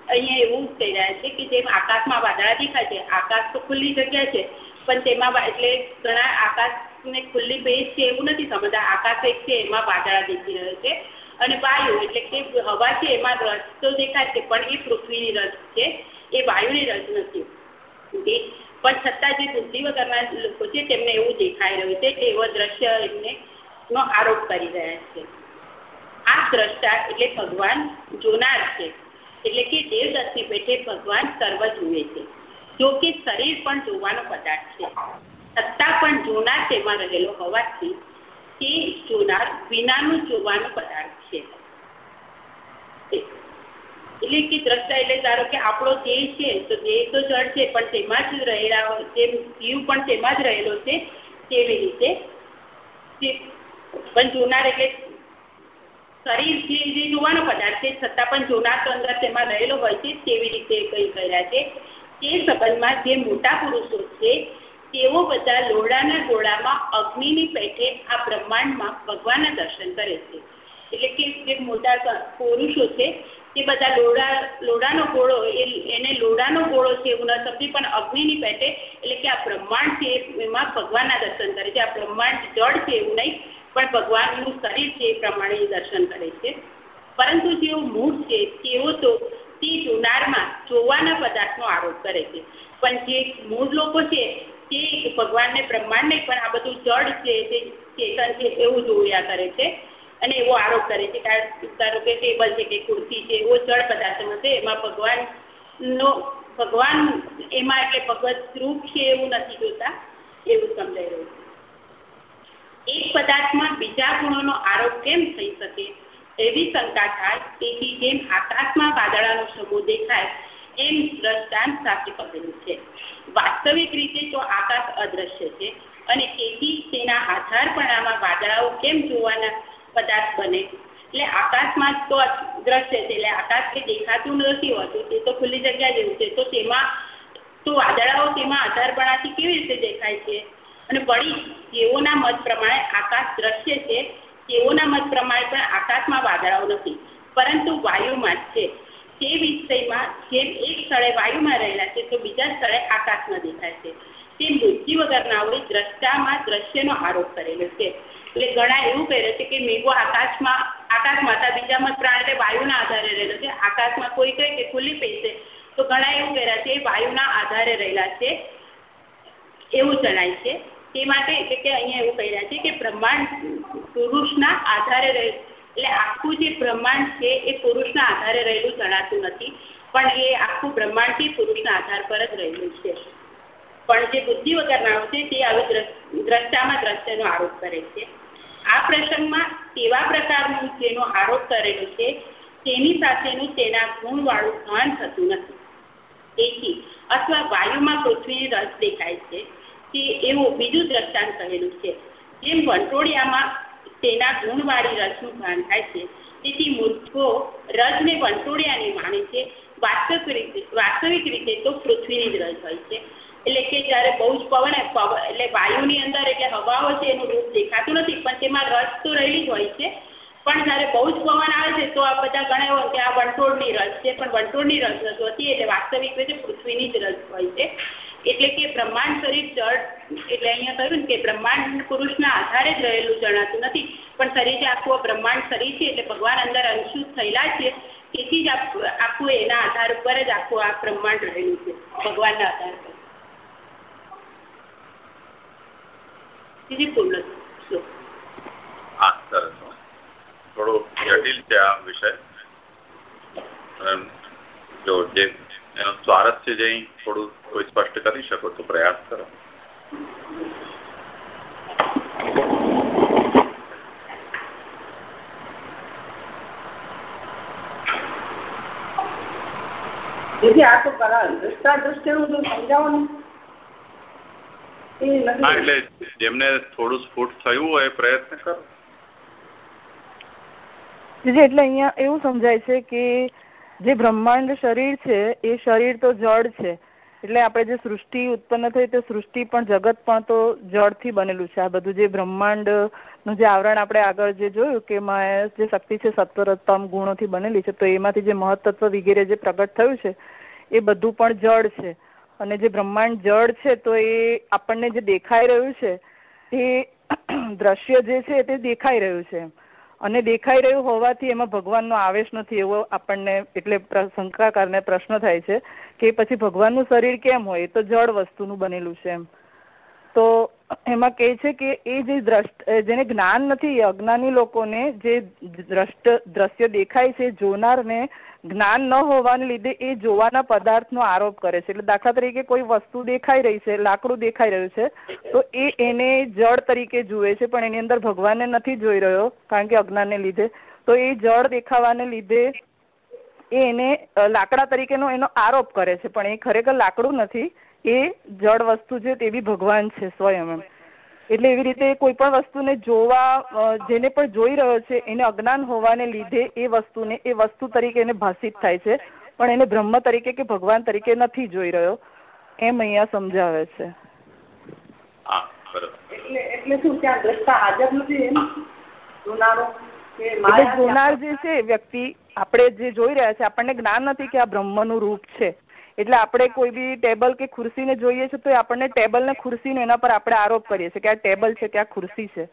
અહીંયા એવું કહી રહ્યા છે કે જેમ આકાશમાં વાદળા દેખાય છે, આકાશ તો ખુલ્લી જગ્યા છે, પણ તેમાં એટલે ઘણા આકાશને ખુલ્લી ભેજ છે એવું નથી સમજતા. આકાશ એક છે, એમાં વાદળા દેખી રહ્યો છે અને વાયુ, એટલે કે હવા છે, એમાં રસ તો દેખાય છે, પણ એ પૃથ્વીની રસ છે, એ વાયુની રસ નથી. પણ છતાં જે બુદ્ધિ વગરના લોકો છે, તેમને એવું દેખાઈ રહ્યું છે કે એવો દ્રશ્ય એમને નો આરોપ કરી રહ્યા છે. આ દ્રષ્ટા એટલે ભગવાન જોનાર છે. એટલે કે દેવદત્તની પેઠે ભગવાન સર્વ જુએ છે. જો કે શરીર પણ જોવાનો પદાર્થ છે. છતાં પણ જોનાર તેમાં રહેલો હોવાથી તે જોનાર વિનાનું જોવાનો પદાર્થ છે. એટલે કે દ્રષ્ટા એટલે ધારો કે આપણો દેહ છે, તો દેહ તો જળ છે, પણ તેમાં જ રહેલા જેમ જીવ પણ તેમાં જ રહેલો છે, તેવી રીતે પણ જોનાર એટલે શરીર જે જે જોવાનો પદાર્થ છે, છતાં પણ જોનાર તો અંદર તેમાં રહેલો હોય છે, તેવી રીતે કહી કર્યા છે. તે સંબંધમાં જે મોટા પુરુષો છે, તેઓ બધા લોડાના ગોળામાં અગ્નિની પેઠે આ બ્રહ્માંડમાં ભગવાનના દર્શન કરે છે. એટલે કે જે મોટા પુરુષો છે, તે બધા લોડા, લોડાનો ગોળો એને લોડાનો ગોળો છે, એવું ન સમજી, પણ અગ્નિની પેટે, એટલે કે આ બ્રહ્માંડ છે, એમાં ભગવાનના દર્શન કરે છે. આ બ્રહ્માંડ જળ છે એવું નહીં, પણ ભગવાનનું શરીર છે એ પ્રમાણે દર્શન કરે છે. પરંતુ જેઓ મૂળ છે, તેઓ તો તે જોનારમાં જોવાના પદાર્થનો આરોપ કરે છે. પણ જે મૂળ લોકો છે, તે ભગવાનને બ્રહ્માંડ નહીં પણ આ બધું જળ છે, તે ચેતન છે, એવું જોયા કરે છે. અને એવો આરોપ કરે છે ધારો કે ટેબલ છે કે ખુરશી છે, એવો જળ પદાર્થમાં છે. એમાં ભગવાનનો, ભગવાન એમાં એટલે ભગવત રૂપ છે એવું નથી જોતા, એવું સમજાઈ રહ્યું એક પદાર્થમાં બીજા ગુણોનો આરોપ કેમ થઈ શકે? એવી શંકા થાય, તેથી જેમ આકાશમાં વાદળાનો સમૂહ દેખાય, એમ દ્રષ્ટાંત સાથે કહેલું છે. વાસ્તવિક રીતે તો આકાશ અદ્રશ્ય છે, અને તેથી તેના આધારપણામાં વાદળાઓ કેમ જોવાના? પદાર્થ બને. એટલે આકાશમાં તો દ્રશ્ય છે, એટલે આકાશ કે દેખાતું નથી હોતું, તે તો ખુલ્લી જગ્યા જેવું છે. તો તેમાં, તો વાદળાઓ તેમાં આધારપણાથી કેવી રીતે દેખાય છે? અને વળી જેઓના મત પ્રમાણે આકાશ દ્રશ્ય છે, તેઓના મત પ્રમાણે પણ આકાશમાં વાદળાઓ નથી. પરંતુ વાયુમાં છે. તે વિષયમાં જેમ એક સ્થળે વાયુમાં રહેલા છે, તો બીજા સ્થળે આકાશમાં દેખાય છે. તે બુદ્ધિ વગરનાઓએ દ્રષ્ટામાં દ્રશ્યનો આરોપ કરેલો છે. એટલે ઘણા એવું કહે છે કે મેઘો આકાશમાં આકાશમાં હતા બીજામાં પ્રાણ એટલે વાયુના આધારે રહેલો છે. આકાશમાં કોઈ કહે કે ખુલ્લી પૈસે. તો ઘણા એવું કહેલા છે વાયુના આધારે રહેલા છે. એવું જણાય છે. તે માટે એટલે કે અહીંયા એવું કહી છે કે બ્રહ્માંડ પુરુષના આધારે એટલે આખું જે બ્રહ્માંડ છે એ પુરુષના આધારે રહેલું જણાતું નથી, પણ એ આખું બ્રહ્માંડ છે પુરુષના આધાર પર જ રહેલું છે. પણ જે બુદ્ધિ વગરના છે તે આવી દ્રષ્ટામાં દ્રશ્યનો આરોપ કરે છે. આ પ્રસંગમાં તેવા પ્રકારનું જેનો આરોપ કરેલો છે, તેની સાથેનું તેના ગુણવાળું ભાન થતું નથી. તેથી અથવા વાયુમાં પૃથ્વીની રસ દેખાય છે કે એવું બીજું દ્રષ્ટાંત કહેલું છે. જેમ વંટોળિયામાં તેના ગુણવાળી રસનું ભાન થાય છે. તેથી મૂર્ખો રજને વંટોળિયાને માને છે. વાસ્તવિક રીતે વાસ્તવિક રીતે તો પૃથ્વીની જ રજ હોય છે. એટલે કે જ્યારે બહુ જ પવન એટલે વાયુની અંદર એટલે હવાઓ છે એનું રૂપ દેખાતું નથી, પણ તેમાં રસ તો રહેલી જ હોય છે. પણ જયારે બહુ જ પવન આવે છે, તો આ બધા ગણાય કે આ વંટોળની રસ છે. પણ વંટોળની રસ નથી હોતી એટલે વાસ્તવિક રીતે પૃથ્વીની જ રસ હોય છે. એટલે કે બ્રહ્માંડ શરીર જળ, એટલે અહીંયા કહ્યું કે બ્રહ્માંડ પુરુષના આધારે જ રહેલું જણાતું નથી. પણ શરીર જે આખું બ્રહ્માંડ શરીર છે, એટલે ભગવાન અંદર અંશુત થયેલા છે, તેથી જ આખું એના આધાર ઉપર જ આખું આ બ્રહ્માંડ રહેલું છે, ભગવાનના આધાર પર. થોડો જટિલ છે આ વિષય. જો જે એનો સ્વારસ્ય જે થોડું કોઈ સ્પષ્ટ કરી શકો તો પ્રયાસ કરો. આ તો દ્રષ્ટા દ્રષ્ટિનું સમજાવો એટલે જેમને થોડું સ્ફુટ થયું હોય પ્રયત્ન કરો. એટલે અહીંયા એવું સમજાય છે કે જે બ્રહ્માંડ શરીર છે, એ શરીર તો જળ છે. એટલે આપણે જે સૃષ્ટિ ઉત્પન્ન થઈ તે સૃષ્ટિ પણ જગત પણ તો જળથી બનેલું છે. આ બધું જે બ્રહ્માંડનું જે આવરણ આપણે આગળ જે જોયું કે જે શક્તિ છે, સત્વરત્તમ ગુણોથી બનેલી છે, તો એમાંથી જે મહત્તત્વ વગેરે જે પ્રગટ થયું છે, એ બધું પણ જળ છે. અને જે બ્રહ્માંડ જળ છે, તો એ આપણને જે દેખાઈ રહ્યું છે, તે દ્રશ્ય જે છે, તે દેખાઈ રહ્યું છે. અને દેખાઈ રહ્યું હોવાથી એમાં ભગવાનનો આવેશ નથી એવો આપણને એટલે શંકાકારને પ્રશ્ન થાય છે કે પછી ભગવાનનું શરીર કેમ હોય? તો જળ વસ્તુનું બનેલું છે એમ. તો એમાં કહે છે કે એ જે દ્રષ્ટ જેને જ્ઞાન નથી અજ્ઞાની લોકોને જે દ્રષ્ટ, દ્રશ્ય દેખાય છે, જોનારને જ્ઞાન ન હોવાને લીધે એ જોવાના પદાર્થનો આરોપ કરે છે. એટલે દાખલા તરીકે કોઈ વસ્તુ દેખાઈ રહી છે, લાકડું દેખાઈ રહ્યું છે, તો એ એને જળ તરીકે જુએ છે, પણ એની અંદર ભગવાનને નથી જોઈ રહ્યો, કારણ કે અજ્ઞાનને લીધે. તો એ જળ દેખાવાને લીધે એ એને લાકડા તરીકેનો એનો આરોપ કરે છે, પણ એ ખરેખર લાકડું નથી. એ જળ વસ્તુ છે તે બી ભગવાન છે સ્વયં એમ. એટલે એવી રીતે કોઈ પણ વસ્તુને જોવા જેને પણ જોઈ રહ્યો છે એને અજ્ઞાન હોવાને લીધે એ વસ્તુને એ વસ્તુ તરીકે એને ભાષિત થાય છે. પણ એને બ્રહ્મ તરીકે કે ભગવાન તરીકે નથી જોઈ રહ્યો. એમ અહીંયા સમજાવે છે. જોનાર જે છે વ્યક્તિ આપણે જે જોઈ રહ્યા છે આપણને જ્ઞાન નથી કે આ બ્રહ્મનું રૂપ છે. એટલે આપણે કોઈ બી ટેબલ કે ખુરશીને જોઈએ છીએ તો એ આપણને ટેબલ ને ખુરશીને એના પર આપણે આરોપ કરીએ છીએ કે આ ટેબલ છે કે આ ખુરશી છે.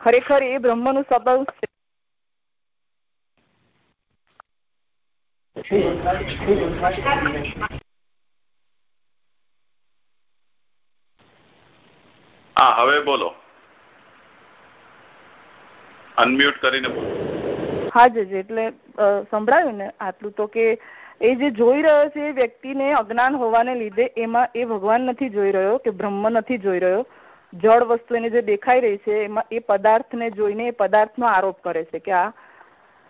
ખરેખર એ બ્રહ્મનું સબલ છે. હા હવે બોલો. અનમ્યુટ કરીને હા જી એટલે સંભળાયું ને આટલું તો કે એ જે જોઈ રહ્યો છે એ વ્યક્તિને અજ્ઞાન હોવાને લીધે એમાં એ ભગવાન નથી જોઈ રહ્યો કે બ્રહ્મ નથી જોઈ રહ્યો. જળ વસ્તુ એને જે દેખાઈ રહી છે, એમાં એ પદાર્થને જોઈને એ પદાર્થનો આરોપ કરે છે કે આ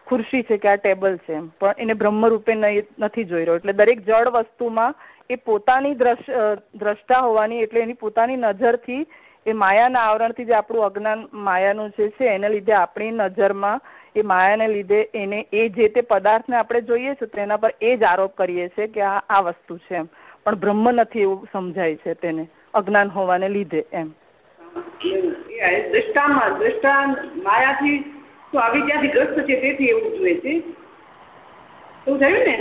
ખુરશી છે કે આ ટેબલ છે પણ એને બ્રહ્મ રૂપે નથી જોઈ રહ્યો. એટલે દરેક જળ વસ્તુમાં એ પોતાની દ્રષ્ટા હોવાની એટલે એની પોતાની નજરથી એ માયાના આવરણથી જે આપણું અજ્ઞાન માયાનું જે છે, એને લીધે આપણી નજરમાં એ માયાને લીધે એને એ જે તે પદાર્થને આપણે જોઈએ છે તેના પર એ જ આરોપ કરીએ છીએ કે આ આ વસ્તુ છે એમ. પણ બ્રહ્મ નથી એવું સમજાય છે તેને અજ્ઞાન હોવાને લીધે એમ. દ્રષ્ટામાં દ્રષ્ટા માયાથી તો અવિદ્યાથી ગ્રસ્ત છે તેથી એવું જોઈએ છે? એવું થયું ને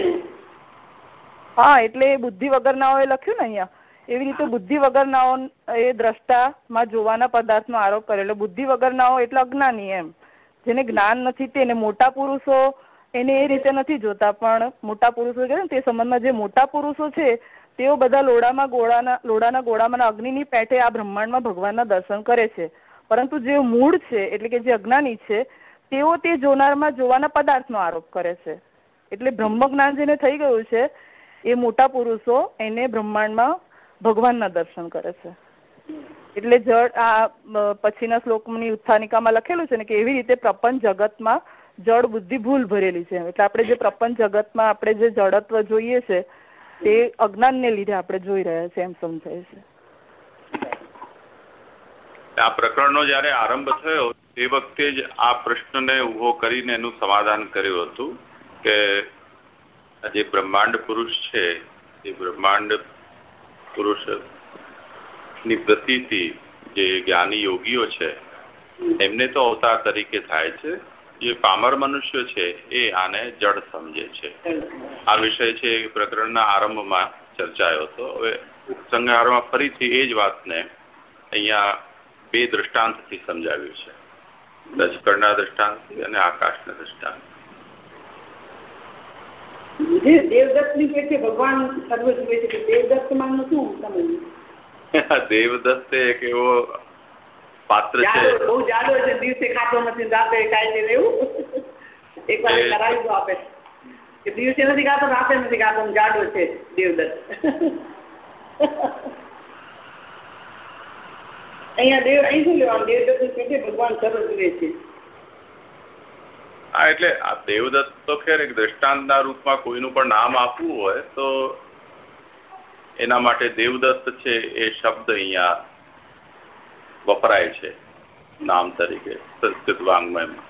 હા એટલે બુદ્ધિ વગરનાઓએ લખ્યું ને અહીંયા. એવી રીતે બુદ્ધિ વગરનાઓ એ દ્રષ્ટામાં જોવાના પદાર્થનો આરોપ કરેલો. બુદ્ધિ વગરનાઓ એટલે અજ્ઞાની એમ. જેને જ્ઞાન નથી તેને મોટા પુરુષો એને એ રીતે નથી જોતા, પણ મોટા પુરુષો કે તે સંબંધમાં જે મોટા પુરુષો છે, તેઓ બધા લોડામાં ગોળાના, લોડાના ગોળામાં અગ્નિની પેઠે આ બ્રહ્માંડમાં ભગવાનના દર્શન કરે છે. પરંતુ જે મૂળ છે, એટલે કે જે અજ્ઞાની છે, તેઓ તે જોનારમાં જોવાના પદાર્થનો આરોપ કરે છે. એટલે બ્રહ્મ જ્ઞાન જેને થઈ ગયું છે, એ મોટા પુરુષો એને બ્રહ્માંડમાં ભગવાનના દર્શન કરે છે. એટલે જળ, આ પછીના શ્લોકની ઉત્થાનિકામાં લખેલું છે ને કે એવી રીતે પ્રપંચ જગતમાં જળ બુદ્ધિ ભૂલ ભરેલી છે. એટલે આપણે જે પ્રપંચ જગતમાં આપણે જે જડત્વ જોઈએ છે, તે અજ્ઞાનને લીધે આપણે જોઈ રહ્યા છે એમ સમજાય છે. આ પ્રકરણનો જયારે આરંભ થયો, તે વખતે જ આ પ્રશ્નને ઊભો કરીને એનું સમાધાન કર્યું હતું કે જે બ્રહ્માંડ પુરુષ છે, એ બ્રહ્માંડ પુરુષ ની પ્રતીતિ જે જ્ઞાની યોગીઓ છે, એમને તો અવતાર તરીકે થાય છે. જે પામર મનુષ્ય છે, એ આને જડ સમજે છે. આ વિષય છે પ્રકરણના આરંભમાં ચર્ચાયો હતો. હવે સંહારમાં ફરીથી એ જ વાતને અહીંયા બે દ્રષ્ટાંતથી સમજાવ્યું છે. દશકરના દ્રષ્ટાંત અને આકાશના દ્રષ્ટાંત દેવદત્તની કે ભગવાન સર્વ જુએ છે દેવદત્તમાં શું સમજ દેવદત્ત એક એવો પાત્ર છે. બહુ જાડો છે દિવસે ખાતો નથી રાતે ખાય છે એવું? એક વાર કરાવી દો આપે. કે દિવસે નથી ખાતો રાતે નથી ખાતો જાડો છે દેવદત્ત. અહીંયા દેવ અહીં શું લેવાનું? દેવદત્ત ભગવાન સરસ જુએ છે. હા એટલે આ દેવદત્ત તો ખેર એક દ્રષ્ટાંતના રૂપમાં કોઈનું પણ નામ આપવું હોય તો એના માટે દેવદત્ત છે એ શબ્દ અહીંયા વપરાય છે, નામ તરીકે, સંસ્કૃત વાંગ્મયમાં.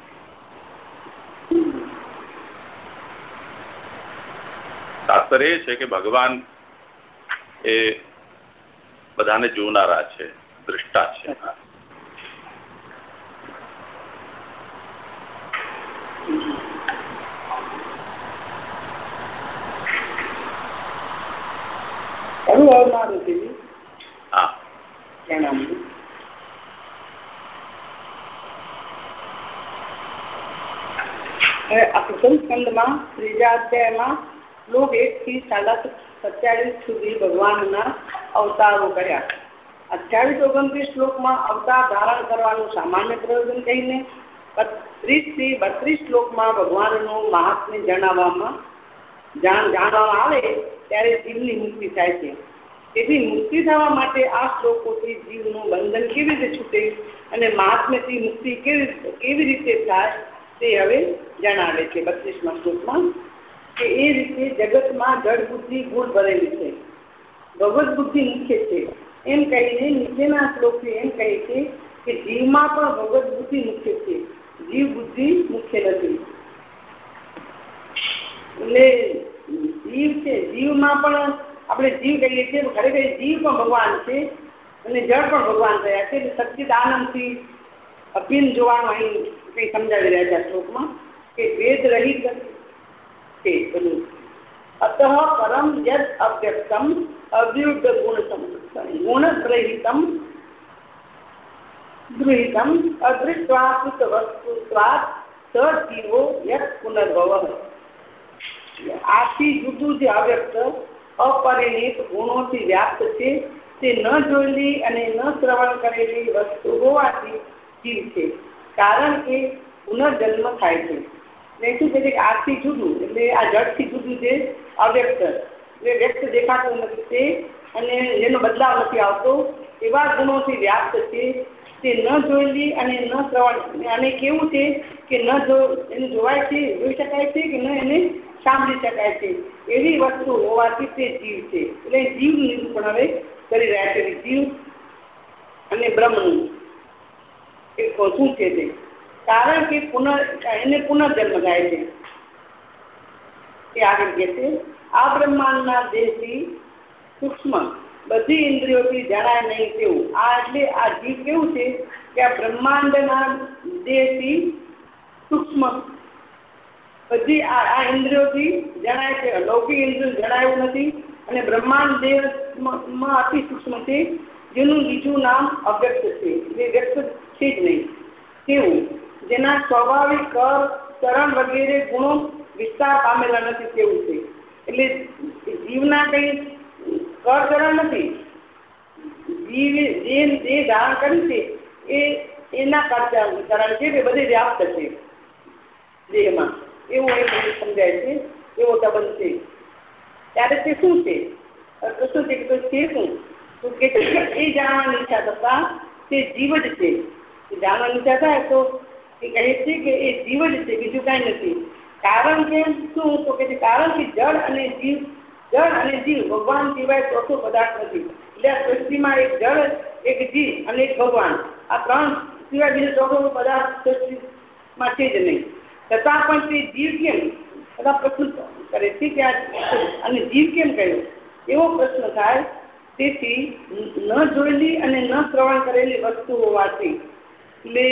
તાત્પર્ય એ છે કે ભગવાન એ બધાને જોનારા છે, દ્રષ્ટા છે. હા. પ્રણામ આ પ્રથમ સ્કંદમાં ત્રીજા અધ્યાયમાં શ્લોક એક થી સાડા સત્યાવીસ સુધી ભગવાનના અવતારો કર્યા. અઠ્યાવીસ ઓગણત્રીસ શ્લોકમાં અવતાર ધારણ કરવાનું સામાન્ય પ્રયોજન કહીને ત્રીસથી બત્રીસ શ્લોકમાં ભગવાનનું મહાત્મ્ય જણાવવામાં જાણ જાણવામાં આવે, ત્યારે જીવની મુક્તિ થાય છે. તેથી મુક્તિ થવા માટે આ શ્લોકોથી જીવનું બંધન કેવી રીતે છૂટે અને મહાત્મ્યથી મુક્તિ કેવી કેવી રીતે થાય તે હવે જણાવે છે બત્રીસમાં શ્લોકમાં, કે એ રીતે જગતમાં જળ બુદ્ધિ ગુણ ભરેલી છે. ભગવત બુદ્ધિ મુખ્ય છે. એમ કહીને નીચેના શ્લોકથી એમ કહે છે કે જીવમાં પણ ભગવત બુદ્ધિ મુખ્ય છે. જીવ બુદ્ધિ મુખ્ય નથી. એટલે જીવ છે, જીવમાં પણ આપણે જીવ કહીએ છીએ ખરેખર જીવ પણ ભગવાન છે અને જળ પણ ભગવાન થયા છે. એટલે આનંદથી અભિન્ન જોવાનું અહીં કંઈ સમજાવી રહ્યા છે શ્લોકમાં કે ભેદ રહિત છે બધું. પરમ યદ અવ્યક્તમ અવ્યુદ્ધ ગુણ ગુણ ગ્રહિતમ ગૃહિતમ અદૃષ્ટવાકૃત વસ્તુત્વાદ સજીવો યત પુનર્ભવ. આથી જુદું જે અવ્યક્ત, અપરિણિત ગુણોથી વ્યાપ્ત છે. તે ન જોયેલી અને ન શ્રવણ કરેલી વસ્તુ હોવાથી જીવ છે. કારણ કે પુનર્જન્મ થાય છે. એટલે શું છે કે આથી જુદું, એટલે આ જડથી જુદું છે અવ્યક્ત એટલે વ્યક્ત દેખાતું નથી તે, અને જેનો બદલાવ નથી આવતો, એવા ગુણોથી વ્યાપ્ત છે. તે ન જોયેલી અને ન શ્રવણ, અને કેવું છે કે ન જો, એને જોવાય છે, જોઈ શકાય છે કે ન એને સાંભળી શકાય છે? એવી વસ્તુ હોવાથી તે જીવ છે. એટલે જીવ નિરૂપણ હવે કરી રહ્યા છે જીવ અને બ્રહ્મનું એ શું છે તે. કારણ કે પુનઃ, એને પુનર્જન્મ થાય છે. એ આગળ કે છે, આ બ્રહ્માંડના દેહથી સૂક્ષ્મ બધી ઇન્દ્રિયોથી જણાય નહીં તેવું. આ એટલે આ જીવ કેવું છે કે આ બ્રહ્માંડના દેહથી સૂક્ષ્મ બધી આ ઇન્દ્રિયોથી જણાય છે, લૌકિક ઇન્દ્રિયો જણાયું નથી અને બ્રહ્માંડ દેહમાં અતિ સૂક્ષ્મ છે, જેનું બીજું નામ અવ્યક્ત છે. જે વ્યક્ત છે જ નહીં. તેવું જેના સ્વાભાવિક કર, ચરણ વગેરે ગુણો વિસ્તાર પામેલા નથી તેવું છે. એટલે જીવના કંઈ કર, ચરણ નથી. જીવ જે જે ધારણ કર્યું છે, એ એના ચરણ છે તે બધે વ્યાપ્ત છે દેહમાં. એવું એ સમજાય છે. એવો સંબંધ છે. ત્યારે તે શું છે? કૃષ્ણ છે કે છે શું? તો કે એ જાણવાની ઈચ્છા થતા તે જીવ જ છે. જાણવાની ઈચ્છા થાય તો એ કહે છે કે એ જીવ જ છે, બીજું કાંઈ નથી. કારણ કે શું? તો કે કારણ કે જળ અને જીવ, જળ અને જીવ ભગવાન સિવાય ચોથો પદાર્થ નથી. એટલે આ સૃષ્ટિમાં એક જળ, એક જીવ અને એક ભગવાન. આ ત્રણ સિવાય બીજો ચોથો પદાર્થ સૃષ્ટિમાં છે જ નહીં. છતાં પણ તે જીવ કેમ? બધા પ્રશ્ન કરે છે કે આ અને જીવ કેમ કહ્યો? એવો પ્રશ્ન થાય, તેથી ન જોયેલી અને ન શ્રવણ કરેલી વસ્તુ હોવાથી. એટલે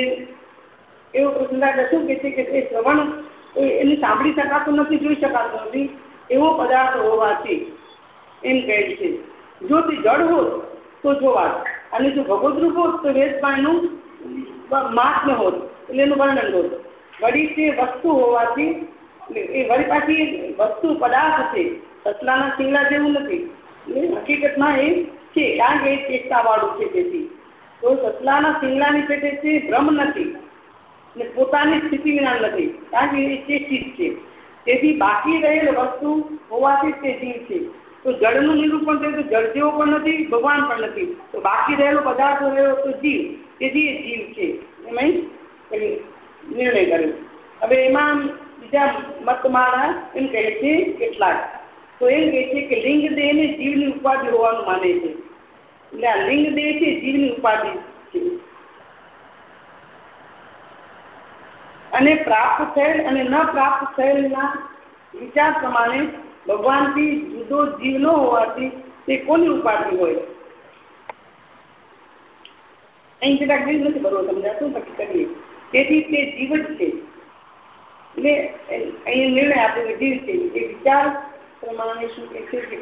એવો પ્રસંગ શું કે છે કે એ શ્રવણ એને સાંભળી શકાતું નથી, જોઈ શકાતું નથી, એવો પદાર્થ હોવાથી એમ કહે છે. જો તે જળ હોત તો જોવા અને જો ભગવદરૂપ હોત તો વેદપાયનું મહાત્મ્ય હોત, એટલે એનું વર્ણન હોત. વળી તે વસ્તુ હોવાથી એ વળી પાછી વસ્તુ પદાર્થ છે સસલાના શિંગલા જેવું નથી. એ હકીકતમાં એ છે, કારણ કે એ ચેતતા વાળું છે તેથી. તો સસલાના શિંગલાની પેટે તે ભ્રમ નથી. ને પોતાની સ્થિતિ વિના નથી, કારણ કે એ ચેષ્ટિત છે. તેથી બાકી રહેલ વસ્તુ હોવાથી તે જીવ છે. તો જળનું નિરૂપણ થયું તો જળ જેવો પણ નથી, ભગવાન પણ નથી. તો બાકી રહેલો પદાર્થ રહ્યો તો જીવ. તેથી એ જીવ છે. એમાં નિર્ણય કર્યો. હવે એમાં બીજા મતમાળા એમ કહે છે કેટલાક. તો એમ કહે છે કે લિંગ દેહ ને જીવની ઉપાધિ હોવાનું માને છે. એટલે આ લિંગ દેહ છે જીવની ઉપાધિ છે. અને પ્રાપ્ત થયેલ અને ન પ્રાપ્ત થયેલના વિચાર પ્રમાણે ભગવાનથી જુદો જીવ ન હોવાથી તે કોની ઉપાધિ હોય? અહીં કેટલાક જીવ નથી બરોબર સમજાતું પછી કરીએ? તેથી તે જીવ જ છે. એટલે અહીં નિર્ણય આપ્યો જીવ છે. એ વિચાર પ્રમાણે શું કે છે કે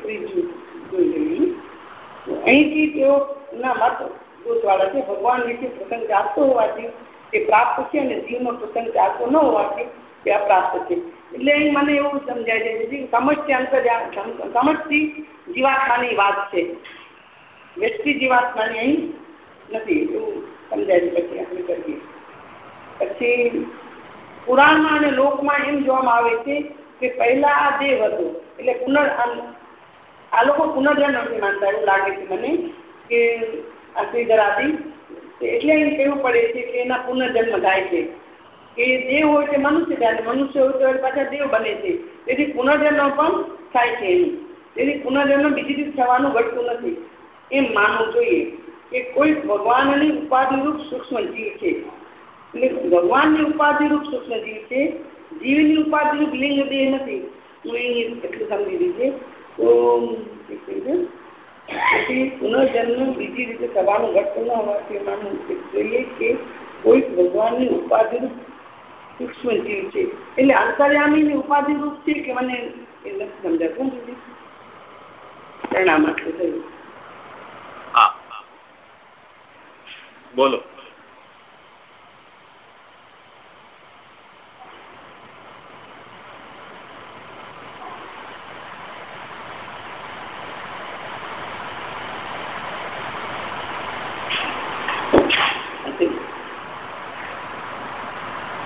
અહીંથી તેઓ ના મત દોષવાળા છે. ભગવાન વિશે પ્રસંગ ચાલતો હોવાથી તે પ્રાપ્ત છે અને જીવનો પ્રસંગ ચાલતો ન હોવાથી તે અપ્રાપ્ત છે. એટલે અહીં મને એવું સમજાય છે સમજથી અંતર સમજથી જીવાત્માની વાત છે. વ્યક્તિ જીવાત્માની અહીં નથી. એવું સમજાય છે પછી આપણે કરીએ. પછી પુરાણમાં અને લોકમાં એમ જોવામાં આવે છે કે પહેલા આ દેવ હતો. એટલે પુનર આ લોકો પુનર્જન્મ માનતા એવું લાગે છે મને કે આ શ્રીધર એટલે એમ કહેવું પડે છે કે એના પુનર્જન્મ થાય છે. કે દેવ હોય તે મનુષ્ય થાય મનુષ્ય હોય તો પાછા દેવ બને છે. તેથી પુનર્જન્મ પણ થાય છે એનું તેથી પુનર્જન્મ બીજી રીતે થવાનું ઘટતું નથી. એમ માનવું જોઈએ કે કોઈ ભગવાનની ઉપાધિરૂપ સૂક્ષ્મ જીવ છે. એટલે ભગવાનની ઉપાધિરૂપ સૂક્ષ્મ જીવ છે, જીવની ઉપાધિરૂપ લિંગ દેહ નથી. હું અહીં એટલું સમજી દીધે તો તેથી પુનર્જન્મ બીજી રીતે થવાનું ઘટતું ન હોવાથી માનવું જોઈએ કે કોઈ ભગવાનની ઉપાધિરૂપ સૂક્ષ્મ જીવ છે. એટલે અંતર્યામીની ઉપાધિરૂપ છે કે મને એ નથી સમજાતું? પ્રણામ થયું. બોલો.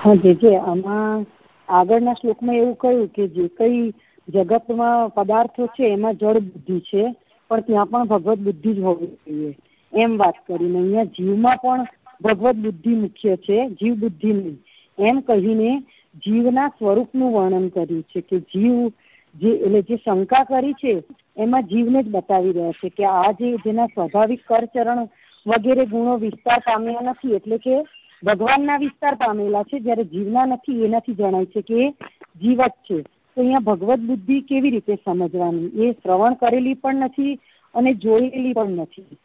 હા, જે આમાં આગળના શ્લોકમાં એવું કહ્યું કે જે કઈ જગતમાં પદાર્થો છે, એમાં જળ બુદ્ધિ છે, પણ ત્યાં પણ ભગવત બુદ્ધિ જ હોવી જોઈએ. એમ વાત કરીને અહીંયા જીવમાં પણ ભગવત બુદ્ધિ મુખ્ય છે, જીવ બુદ્ધિ નહીં. એમ કહીને જીવના સ્વરૂપનું વર્ણન કર્યું છે કે જીવ જે, એટલે જે શંકા કરી છે, એમાં જીવને જ બતાવી રહ્યા છે કે આ જે જેના સ્વાભાવિક કરચરણ વગેરે ગુણો વિસ્તાર પામ્યા નથી, એટલે કે ભગવાનના વિસ્તાર પામેલા છે. જ્યારે જીવના નથી, એનાથી જણાય છે કે જીવ જ છે. તો અહીંયા ભગવત બુદ્ધિ કેવી રીતે સમજવાની? એ શ્રવણ કરેલી પણ નથી અને જોયેલી પણ નથી.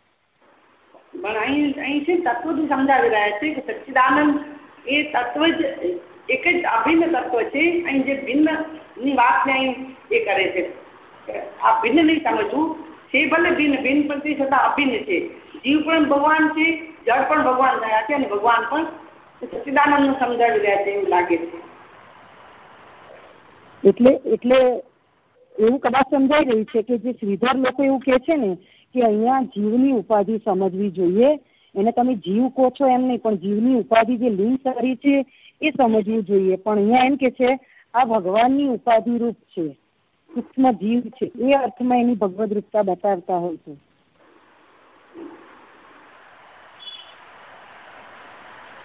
પણ અહીં અહીં છે તત્વથી સમજાવી રહ્યા છે કે સચ્ચિદાનંદ એ તત્વ જ, એક જ અભિન્ન તત્વ છે. અહીં જે ભિન્નની વાતને અહીં એ કરે છે. આ ભિન્ન નહીં સમજવું. છે ભલે ભિન્ન ભિન્ન પ્રતિ છતાં અભિન્ન છે. જીવ પણ ભગવાન છે. જળ પણ ભગવાન થયા છે અને ભગવાન પણ સચ્ચિદાનંદ સમજાવી રહ્યા છે એવું લાગે છે. એટલે એટલે એવું કદાચ સમજાઈ રહ્યું છે કે જે શ્રીધર લોકો એવું કે છે ને કે અહીંયા જીવની ઉપાધિ સમજવી જોઈએ, એને તમે જીવ કહો છો એમ નહીં, પણ જીવની ઉપાધિ જે લિંગ કરી છે એ સમજવું જોઈએ. પણ અહીંયા એમ કે છે, આ ભગવાનની ઉપાધિ રૂપ છે, સૂક્ષ્મ જીવ છે, એ અર્થમાં એની ભગવદ રૂપતા બતાવતા હોય છે.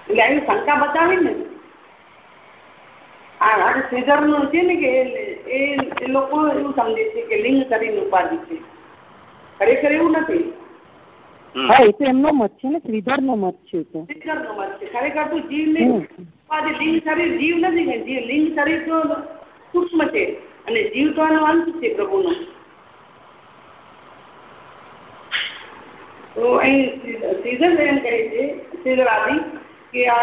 એટલે શંકા બતાવી ને આ છે ને કે એ લોકો એવું સમજે છે કે લિંગ કરીને ઉપાધિ છે. ખરેખર એવું નથી. હા એ તો એમનો મત છે ને શ્રીધર નો મત છે તો. શ્રીધર નો મત છે. ખરેખર તો જીવ ને લિંગ શરીર જીવ નથી કે જીવ લિંગ શરીર તો સૂક્ષ્મ છે અને જીવ તો આનો અંત છે પ્રભુનો. તો અહીં શ્રીધર એમ કહે છે શ્રીધર આદિ કે આ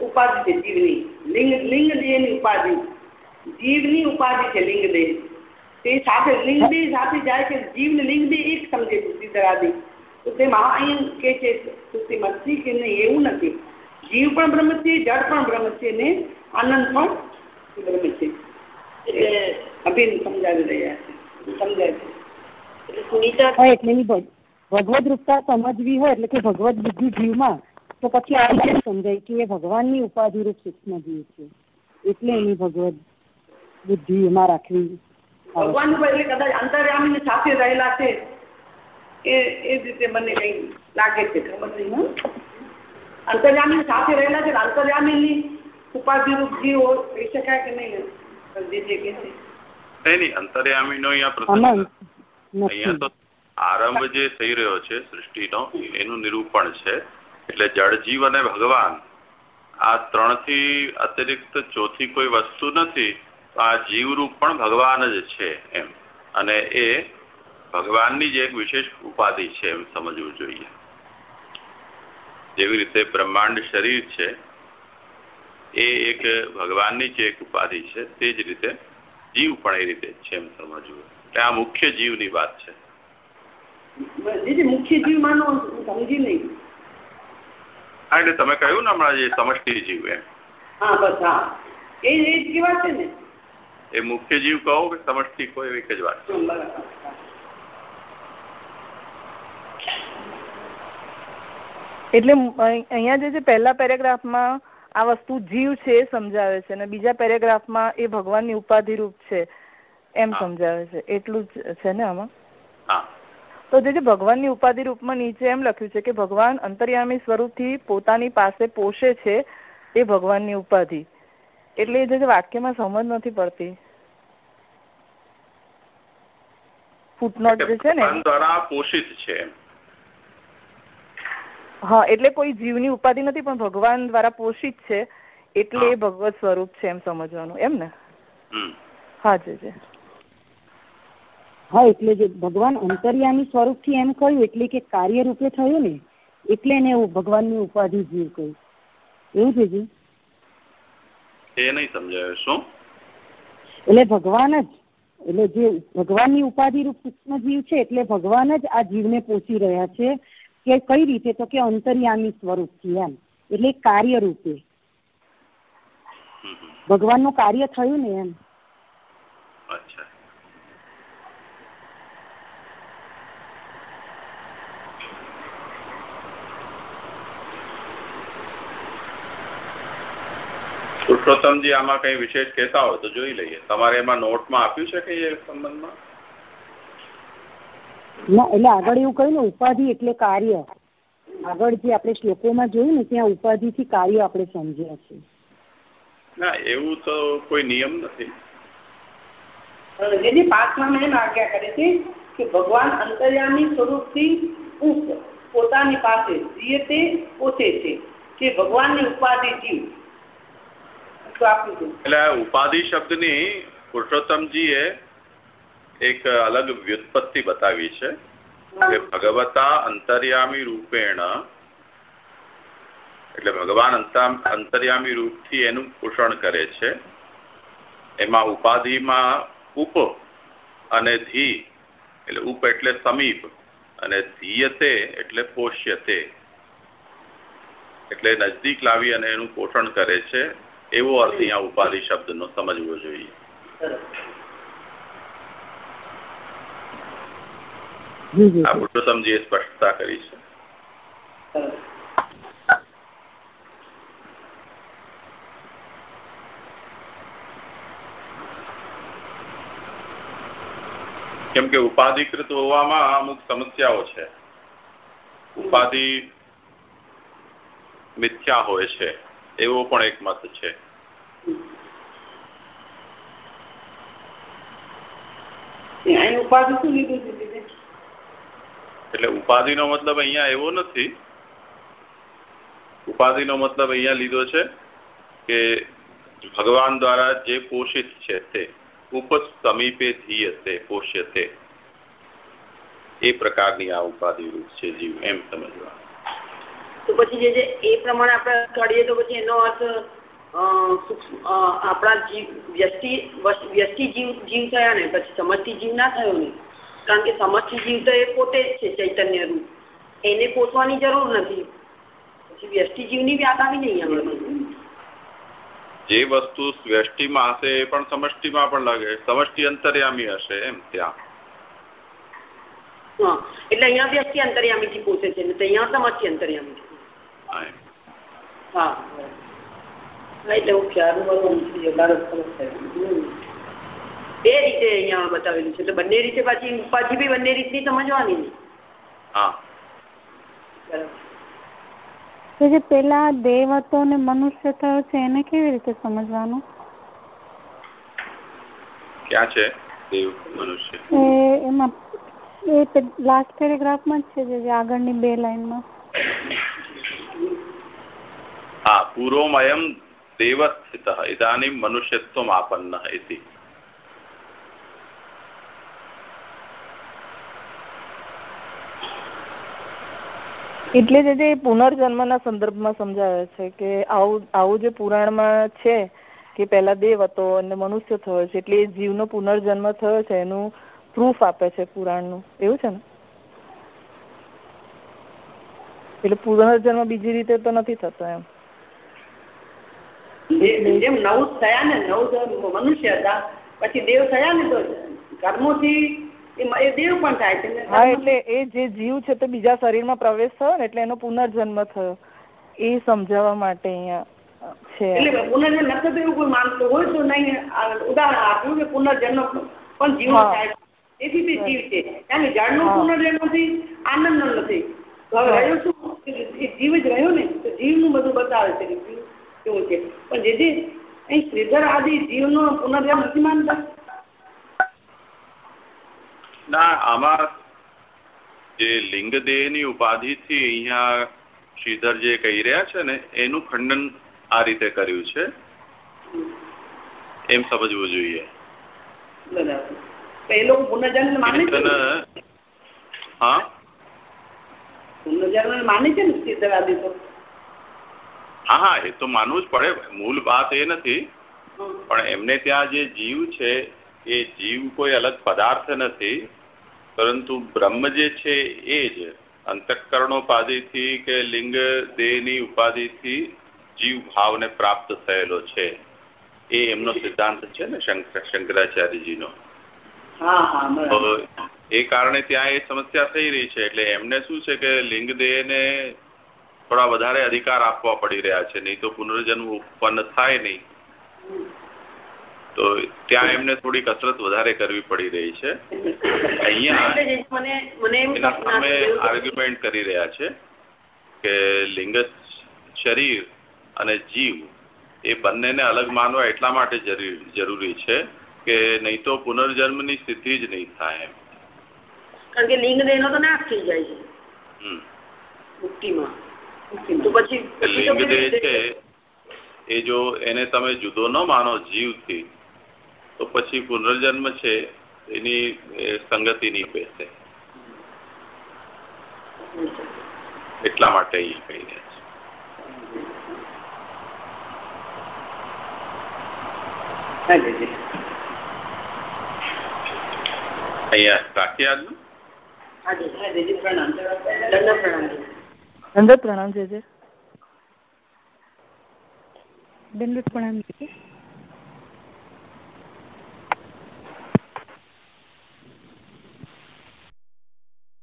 ઉપાધિ છે જીવની લિંગ લિંગ દેહની ઉપાધિ જીવની ઉપાધિ છે લિંગ દેહ તે સાથે લિંગ દેહ સાથે જાય છે જીવ ને લિંગ દેહ એક સમજે શ્રીધરાદી તો તેમાં અહીં કે છે શ્રુતિમાં કે નહીં એવું નથી જીવ પણ બ્રહ્મ છે જળ પણ બ્રહ્મ છે ને આનંદ પણ બ્રહ્મ છે એટલે અભિન સમજાવી રહ્યા છે સમજાય છે એટલે સુનિતા એટલે ભગવદ રૂપતા સમજવી હોય એટલે કે ભગવદ બુદ્ધિ જીવમાં તો પછી આ રીતે સમજાય કે એ ભગવાનની ઉપાધિ રૂપ સૂક્ષ્મ જીવ છે. એટલે એની ભગવદ બુદ્ધિ એમાં રાખવી ભગવાન એટલે કદાચ અંતર્યામી સાથે રહેલા છે એ એ રીતે મને કઈ લાગે છે ખબર નહીં અંતર્યામી સાથે રહેલા છે અંતર્યામી ઉપાધિ રૂપ જીવ કહી શકાય કે નહીં નહીં અંતર્યામી નો અહીંયા પ્રસંગ અહીંયા તો આરંભ જે થઈ રહ્યો છે સૃષ્ટિનો એનું નિરૂપણ છે. એટલે જળજીવ અને ભગવાન આ ત્રણથી અતિરિક્ત ચોથી કોઈ વસ્તુ નથી આ જીવરૂપ પણ ભગવાન જ છે એમ. અને એ ભગવાનની જ એક વિશેષ ઉપાધિ છે એમ સમજવું જોઈએ. જેવી રીતે બ્રહ્માંડ શરીર છે, એ એક ભગવાનની જે એક ઉપાધિ છે, તે જ રીતે જીવ પણ એ રીતે છે એમ સમજવું. એટલે આ મુખ્ય જીવની વાત છે. મુખ્ય જીવ માનો સમજી નહીં. હા એટલે તમે કહ્યું ને હમણાં જે સમષ્ટિ જીવ એમ. હા બસ હા. એ જ કેવા છે ને. એ મુખ્ય જીવ કહો કે સમષ્ટિ કહો એવી એક જ વાત. એટલે અહીંયા જે પહેલા પેરેગ્રાફમાં આ વસ્તુ જીવ છે એ સમજાવે છે અને બીજા પેરેગ્રાફમાં એ ભગવાનની ઉપાધિ રૂપ છે એમ સમજાવે છે. એટલું જ છે ને આમાં? તો જે ભગવાનની ઉપાધિ રૂપમાં નીચે એમ લખ્યું છે કે ભગવાન અંતર્યામી સ્વરૂપથી પોતાની પાસે પોષે છે એ ભગવાનની ઉપાધિ. એટલે જે વાક્યમાં સમજ નથી પડતી. ફૂટનોટ જે છે ને દ્વારા પોષિત છે હા એટલે કોઈ જીવની ઉપાધિ નથી પણ ભગવાન દ્વારા પોષિત છે એટલે એ ભગવત સ્વરૂપ છે એમ સમજવાનું. એમ ને? હા જી જી. હા એટલે જે ભગવાન અંતર્યામી સ્વરૂપથી એમ કહ્યું એટલે કે કાર્ય રૂપે થયું ને એટલે એને ભગવાનની ઉપાધિ જીવ કહ્યું એવું છે જી? એ નહીં સમજાયું. શું? એટલે ભગવાન જ એટલે જે ભગવાનની ઉપાધિ રૂપ સૂક્ષ્મ જીવ છે એટલે ભગવાન જ આ જીવને પોષી રહ્યા છે કે કઈ રીતે? તો કે અંતર્યામી સ્વરૂપથી એમ એટલે કાર્ય રૂપે ભગવાનનું કાર્ય થયું ને એમ. અચ્છા. પુરુષોત્તમજી આમાં કઈ વિશેષ કહેતા હોય તો જોઈ લઈએ. તમારે એમાં નોટમાં આપ્યું છે કે એ સંબંધમાં? ના એટલે આગળ એવું કહ્યું ને ઉપાધિ એટલે કાર્ય. આગળ જે આપણે શ્લોકોમાં જોયું ને ત્યાં ઉપાધિથી કાર્ય આપણે સમજ્યા છે ના એવું તો કોઈ નિયમ નથી. જેની પાંચમાં એમ આજ્ઞા કરી છે કે ભગવાન અંતર્યામી સ્વરૂપથી પોતાની પાસે જીએ તે પોતે છે કે ભગવાનની ઉપાધિ જીવ. એટલે ઉપાધિ શબ્દની પુરુષોત્તમજીએ એક અલગ વ્યુત્પત્તિ બતાવી છે કે ભગવતા અંતર્યામી રૂપેણ, એટલે ભગવાન અંતર્યામી રૂપથી એનું પોષણ કરે છે. એમાં ઉપાધિમાં ઉપ અને ધી એટલે ઉપ એટલે સમીપ, અને ધીયતે એટલે પોષ્યતે. એટલે નજદીક લાવી અને એનું પોષણ કરે છે. એવો અર્થ અહીંયા ઉપાધિ શબ્દનો સમજવો જોઈએ. આ પુરુષોત્તમજીએ સ્પષ્ટતા કરી છે. કેમ કે ઉપાધિકૃત હોવામાં અમુક સમસ્યાઓ છે. ઉપાધિ મિથ્યા હોય છે. એવો પણ એક મત છે. ઉપાધિ એટલે ઉપાધિનો મતલબ અહીંયા એવો નથી. ઉપાધિનો મતલબ અહીંયા લીધો છે કે ભગવાન દ્વારા જે પોષિત છે તે ઉપજ સમીપે ધીયતે પોષ્યતે એ પ્રકારની આ ઉપાધિ રૂપ છે જીવ એમ સમજવા તો પછી જે છે એ પ્રમાણે આપણે કાઢીએ તો પછી એનો અર્થ આપણા જીવ વ્યસ્તિ વ્યસ્તિ જીવ જીવ થયા ને પછી સમજથી જીવ ના થયો ને કારણ કે સમજથી જીવ તો એ પોતે જ છે ચૈતન્ય રૂપ. એને પોતવાની જરૂર નથી. પછી વ્યસ્તિ જીવની વ્યાપ આવી નહીં આપણે જે વસ્તુ વ્યષ્ટિમાં હશે એ પણ સમષ્ટિમાં પણ લાગે. સમષ્ટિ અંતર્યામી હશે એમ ત્યાં. હા એટલે અહીંયા વ્યક્તિ અંતર્યામીથી પોતે છે ને અહીંયા સમસ્યા અંતર્યામી હા એટલે બે રીતે અહીંયા બતાવેલું છે. તો બંને રીતે પાછી ઉપાધિ બી બંને રીતની સમજવાની હા. તો જે પેલા દેવ હતો ને મનુષ્ય થયો છે એને કેવી રીતે સમજવાનું? ક્યાં છે? દેવ મનુષ્ય. એ એમાં એ લાસ્ટ પેરેગ્રાફમાં જ છે જે આગળની બે લાઈનમાં હા પૂર્વમયમ દેવસ્થિત ઇદાનીમ મનુષ્યત્વમ આપન્ન ઇતિ એટલે જે પુનર્જન્મના સંદર્ભમાં સમજાવે છે કે આવું આવું જે પુરાણમાં છે કે પહેલા દેવ હતો અને મનુષ્ય થયો છે, એટલે એ જીવનો પુનર્જન્મ થયો છે, એનું પ્રૂફ આપે છે પુરાણનું. એવું છે ને? એટલે પુનર્જન્મ બીજી રીતે તો નથી થતો એમ. જેમ નવ થયા ને નવ મનુષ્ય હતા પછી દેવ થયા ને તો કર્મોથી એ દેવ પણ થાય છે હા એટલે એ જે જીવ છે તે બીજા શરીરમાં પ્રવેશ થયો ને એટલે એનો પુનર્જન્મ થયો. એ સમજાવવા માટે અહીંયા છે. એટલે પુનર્જન્મ નથી એવું કોઈ માનતું હોય તો નહીં ઉદાહરણ આપ્યું કે પુનર્જન્મ પણ જીવ થાય તેથી તે જીવ છે. કારણ કે જળનો પુનર્જન્મ નથી આનંદ નથી. હવે રહ્યો શું? જીવ જ રહ્યો ને તો જીવનું બધું બતાવે છે. કે જીવ કેવું છે. પણ જે જે અહીં શ્રીધર આદિ જીવનો પુનર્જન્મ નથી માનતા? ના આમાં જે લિંગદેહની ઉપાધિ થી અહીંયા શ્રીધર જે કહી રહ્યા છે ને એનું ખંડન આ રીતે કર્યું છે. એમ સમજવું જોઈએ. એ લોકો પુનર્જન્મ માને છે હા? પુનર્જન્મ માને છે ને શ્રીધર આદિ તો? હા હા એ તો માનવું જ પડે. મૂળ વાત એ નથી. પણ એમને ત્યાં જે જીવ છે એ જીવ કોઈ અલગ પદાર્થ નથી. પરંતુ બ્રહ્મ જે છે એ જ અંતઃકરણોપાધિથી કે લિંગ દેહની ઉપાધિથી જીવ ભાવને પ્રાપ્ત થયેલો છે. એ એમનો સિદ્ધાંત છે ને શંકરાચાર્યજીનો. એ કારણે ત્યાં એ સમસ્યા થઈ રહી છે. એટલે એમને શું છે કે લિંગ દેહને થોડા વધારે અધિકાર આપવા પડી રહ્યા છે નહીં તો પુનર્જન્મ ઉત્પન્ન થાય નહીં. તો ત્યાં એમને થોડી કસરત વધારે કરવી પડી રહી છે. અહીંયા સામે આર્ગ્યુમેન્ટ કરી રહ્યા છે કે લિંગ શરીર અને જીવ એ બંનેને અલગ માનવા એટલા માટે જરૂરી છે કે નહીં તો પુનર્જન્મની સ્થિતિ જ નહીં થાય એમ. કારણ કે લિંગ દેહનો તો નાશ થઈ જાય છે. મુક્તિમાં. તો પછી લિંગ દેહ છે એ જો એને તમે જુદો ન માનો જીવથી તો પછી પુનર્જન્મ છે એની સંગતિ નહીં બેસે. એટલા માટે અહીં કહી રહ્યા છે. અહીંયા રાખીએ આજનું? પ્રણામ. છે દંડોત પ્રણામ છે.